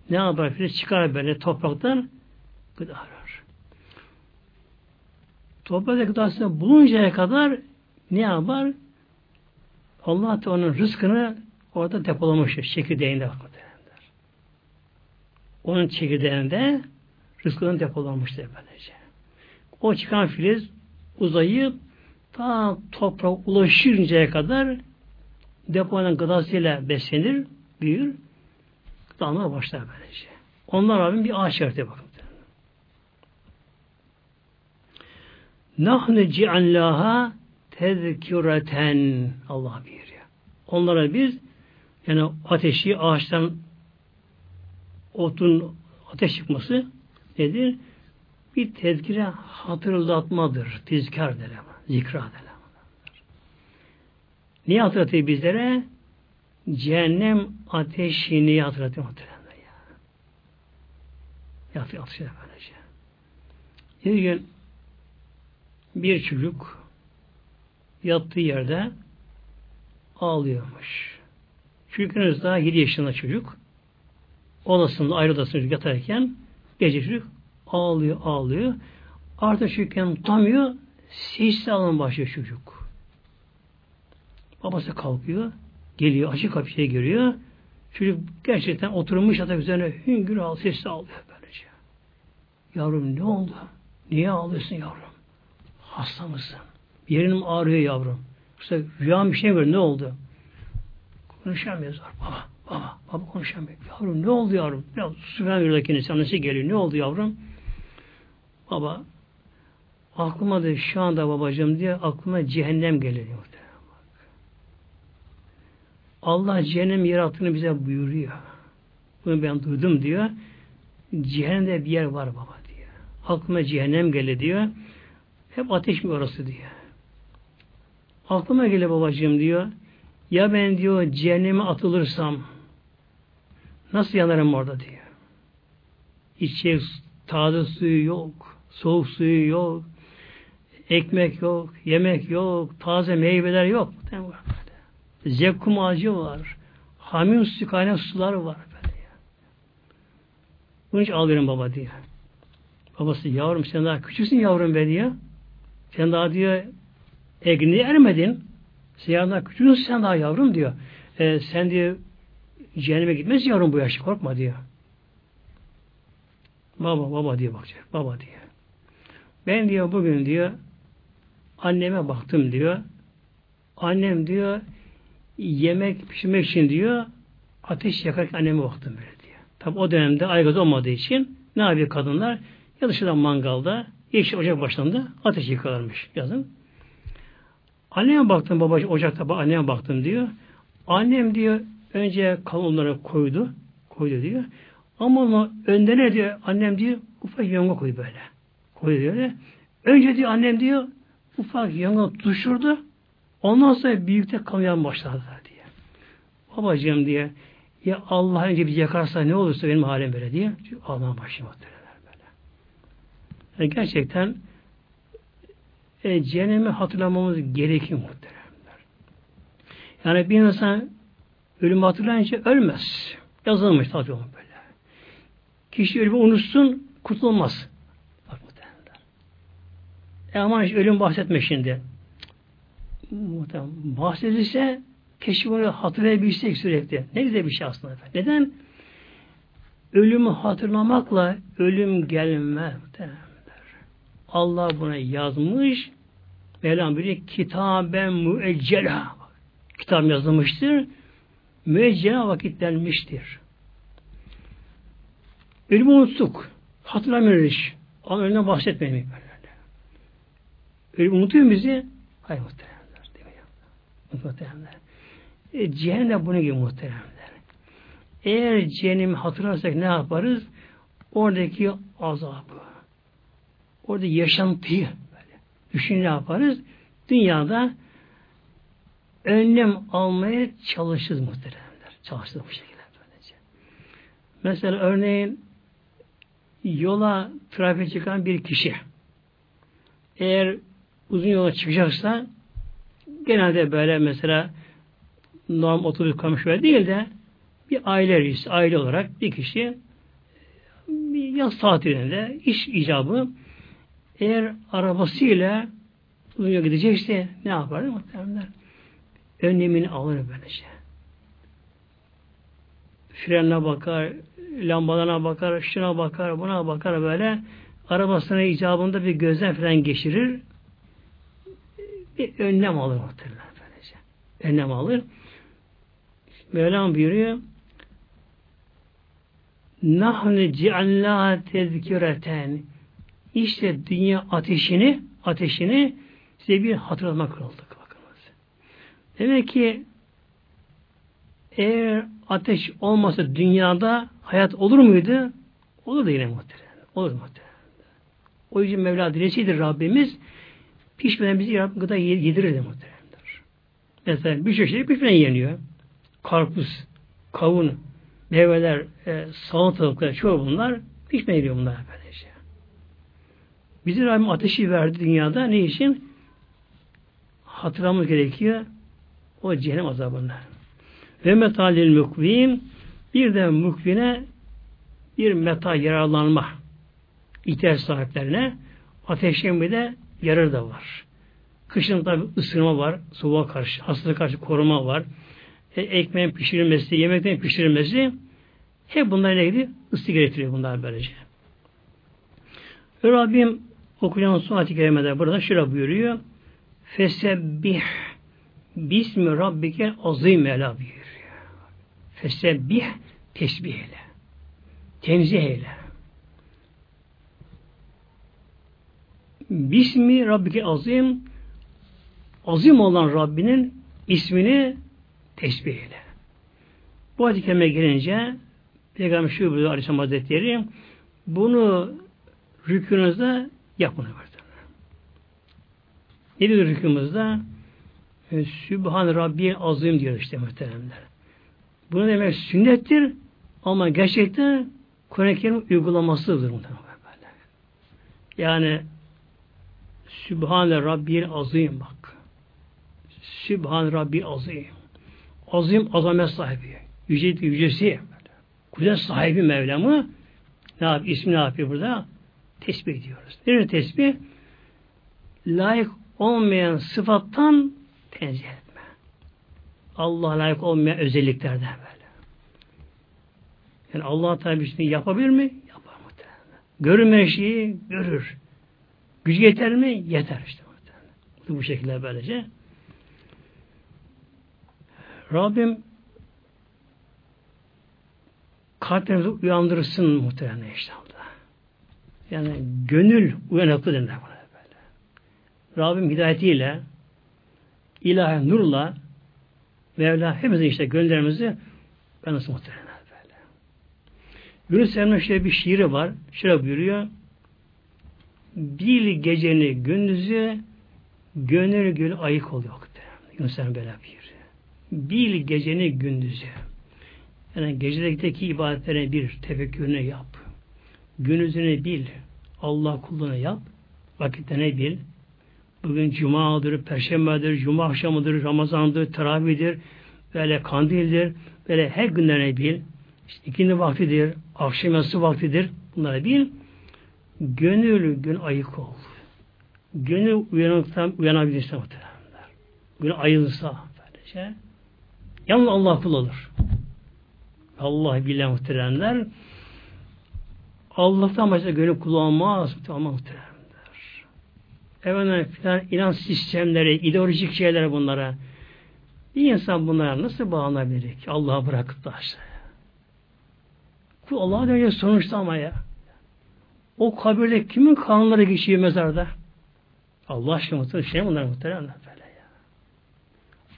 Ne yapar filiz? Çıkar böyle topraktan gıda arar. Toprakta gıdasını buluncaya kadar ne yapar? Allah da onun rızkını orada depolamıştır. Çekirdeğinde onun çekirdeğinde rızkının depolanmıştır böylece. O çıkan filiz uzayıp ta toprağa ulaşıncaya kadar depolanan gıdasıyla beslenir, büyür, gıdalamaya başlar böylece. Onlar Rabbim bir ağaç yaratıyor bakın. Nahnu ci'allaha tezküreten Allah buyuruyor. Onlara biz yani ateşi ağaçtan otun ateş çıkması nedir? bir tezkire hatırlatmadır. Tizkar derler. Zikra derler. Niye hatırlatıyor bizlere? Cehennem ateşini hatırlatıyor muhtemelen ya. Yatıyor atışıyor böylece. Bir gün bir çocuk yattığı yerde ağlıyormuş. Çocuk daha 7 yaşında çocuk. Odasında ayrı odasında yatarken gece çocuk ağlıyor ağlıyor. Artık çocukken tutamıyor. Sessiz alın başlıyor çocuk. Babası kalkıyor. Geliyor. Açık kapıya giriyor. Çocuk gerçekten oturmuş yatak üzerine hüngür ağlıyor. Sessiz ağlıyor böylece. Yavrum ne oldu? Niye ağlıyorsun yavrum? Hasta mısın? Yerin ağrıyor yavrum. İşte rüya bir şey gör. Ne oldu? Konuşamıyoruz. Baba, baba, baba konuşamıyor. Yavrum ne oldu yavrum? Ne oldu? Falan veriyor kendisi. Annesi geliyor. Ne oldu yavrum? Baba, aklıma da şu anda babacığım diye aklıma cehennem geliyor. Allah cehennem yarattığını bize buyuruyor. Bunu ben duydum diyor. Cehennemde bir yer var baba diyor. Aklıma cehennem geliyor diyor. Hep ateş mi orası diyor. Aklıma geliyor babacığım diyor. Ya ben diyor cehenneme atılırsam nasıl yanarım orada diyor. İçecek taze suyu yok. Soğuk suyu yok. Ekmek yok. Yemek yok. Taze meyveler yok. Zekkum ağacı var. Hamim su kaynak sular var. Böyle ya. Bunun için alıyorum baba diyor. Babası yavrum sen daha küçüksün yavrum be diyor. Sen daha diyor Egniye ermedin. Sen daha küçüksün sen daha yavrum diyor. E, sen diyor cehenneme gitmez yavrum bu yaşı korkma diyor. Baba baba diyor bakacak. Baba diyor. Ben diyor bugün diyor anneme baktım diyor. Annem diyor yemek pişirmek için diyor ateş yakarken anneme baktım böyle diyor. Tabi o dönemde aygaz olmadığı için ne yapıyor kadınlar? Ya dışarıdan mangalda yeşil ocak başlarında ateş yıkarlarmış yazın. Anneme baktım baba ocakta anneme baktım diyor. Annem diyor önce kalonlara koydu. Koydu diyor. Ama ama önde ne diyor? Annem diyor ufak yonga koydu böyle. Koydu diyor. Önce diyor annem diyor ufak yonga tutuşturdu. Ondan sonra büyükte kalmaya başladı diye. Babacığım diye ya Allah önce bir yakarsa ne olursa benim halim böyle diye. Allah'ın başıma böyle. Yani gerçekten e, cehennemi hatırlamamız gerekiyor muhteremler. Yani bir insan ölümü hatırlayınca ölmez. Yazılmış tabi onun böyle. Kişi ölümü unutsun, kurtulmaz. Bak muhteremler. E aman işte ölüm bahsetme şimdi. Muhterem. Bahsedilse keşke bunu hatırlayabilsek sürekli. Ne güzel bir şey aslında. Efendim. Neden? Ölümü hatırlamakla ölüm gelmez. Allah buna yazmış. Mevlam buyuruyor kitaben müeccela. Kitap yazılmıştır. Müeccela vakitlenmiştir. Ölümü unuttuk. Hatırlamıyoruz. Ama ölümden bahsetmeyelim. Ölüm unutuyor bizi? Hayır muhteremler. Muhteremler. E, cehennem bunu gibi muhteremler. Eğer cehennemi hatırlarsak ne yaparız? Oradaki azabı, orada yaşantıyı böyle düşün ne yaparız? Dünyada önlem almaya çalışırız muhteremler. Çalışırız bu şekilde böylece. Mesela örneğin yola trafik çıkan bir kişi eğer uzun yola çıkacaksa genelde böyle mesela normal otobüs kamış değil de bir aile reisi, aile olarak bir kişi bir yaz tatilinde iş icabı eğer arabasıyla uzun gidecekse ne yapar muhtemelen? Önlemini alır böylece. Frenine bakar, lambalarına bakar, şuna bakar, buna bakar böyle. Arabasına icabında bir gözden falan geçirir. Bir önlem alır muhtemelen böylece. Önlem alır. Mevlam buyuruyor Nahne ci'allâ tezkireten işte dünya ateşini ateşini size bir hatırlatma kıldık. Bakınız. Demek ki eğer ateş olmasa dünyada hayat olur muydu? Olur da yine muhtemelen. Olur muhtemelen. O yüzden Mevla dilesidir Rabbimiz. Pişmeden bizi Rabbim gıda yedirir muhteremler. Mesela birçok şey pişmeden yeniyor. Karpuz, kavun, meyveler, e, salatalıklar, çoğu bunlar pişmeden yeniyor bunlar böylece. Bizi Rabbim ateşi verdi dünyada. Ne için? Hatırlamamız gerekiyor. O cehennem azabında. Ve metalil mukvim bir de mukvine bir meta yararlanma ihtiyaç sahiplerine ateşin bir de yararı da var. Kışın tabi ısınma var, soğuğa karşı, hastalığa karşı koruma var. E, ekmeğin pişirilmesi, yemeklerin pişirilmesi hep bunlar ne gidiyor? Isı getiriyor bunlar böylece. Ve Rabbim okuyan son ayet-i kerimede burada şöyle buyuruyor. Fesebbih bismi rabbike azim ela buyuruyor. Fesebbih tesbih eyle. Tenzih eyle. Bismi Rabbike azim azim olan Rabbinin ismini tesbih eyle. Bu ayet-i gelince Peygamber şu buyuruyor Aleyhisselam Hazretleri bunu rükünüzde yapın. Ne diyor rükümüzde? E, Sübhan Rabbi azim diyor işte muhteremler. Bunu demek sünnettir ama gerçekten Kur'an-ı Kerim uygulamasıdır muhtemelen. Yani Sübhane Rabbil Azim bak. Sübhan Rabbil Azim. Azim azamet sahibi. Yüce, yücesi. Kudret sahibi Mevlam'ı ne yap, ismi ne yapıyor burada? Tesbih ediyoruz. Nerede tesbih? Layık olmayan sıfattan tenzih etme. Allah layık olmayan özelliklerden böyle. Yani Allah Teala bir şey yapabilir mi? Yapar muhtemelen. Görünmeyen şeyi görür. Gücü yeter mi? Yeter işte. Bu şekilde böylece. Rabbim kalplerimizi uyandırsın muhtemelen inşallah. Yani gönül uyanıklı denir buna böyle. Rabbim hidayetiyle ilahi nurla Mevla hepimizin işte gönüllerimizi uyandırsın muhtemelen böyle. Yunus Emre'nin şöyle bir şiiri var. Şöyle buyuruyor bir geceni gündüzü gönül gül ayık oluyor. Yunus Emre böyle bir. Bir geceni gündüzü. Yani gecedeki ibadetlerine bir tefekkürünü yap. Gündüzünü bil. Allah kulluğunu yap. Vakitlerini bil. Bugün cumadır, perşembedir, cuma akşamıdır, ramazandır, teravihdir, böyle kandildir, böyle her günlerine bil. İşte ikindi vaktidir, akşam yatsı vaktidir. Bunları bil. Gönül gün ayık ol. Gönül uyanıktan uyanabilirse muhtemelen. Gün ayılırsa böylece. Yalnız Allah kul olur. Allah billahi muhteremler. Allah'tan başka gönül kul olmaz. Ama muhteremler. Efendim filan inan sistemleri, ideolojik şeyler bunlara. Bir insan bunlara nasıl bağlanabilir ki? Allah'a bırakıp da aşağıya. Kul Allah'a dönecek sonuçta ama ya. O kabirde kimin kanları geçiyor mezarda? Allah aşkına muhtemelen şey bunlar muhtemelen böyle ya.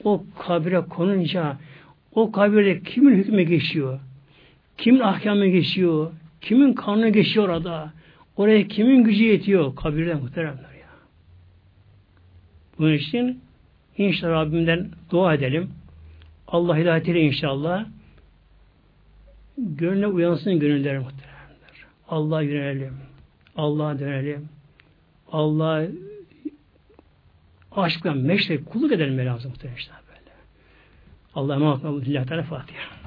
O kabire konunca o kabirde kimin hükmü geçiyor? Kimin ahkamı geçiyor? Kimin kanunu geçiyor orada? Oraya kimin gücü yetiyor? Kabirde muhteremler ya. Bunun için inşallah Rabbimden dua edelim. Allah hidayetiyle inşallah gönlüne uyansın gönülleri muhteremler. Allah'a yönelelim. Allah'a dönelim. Allah aşkla meşrek kulluk edelim lazım muhtemelen böyle. Allah'a emanet olun. Fatiha.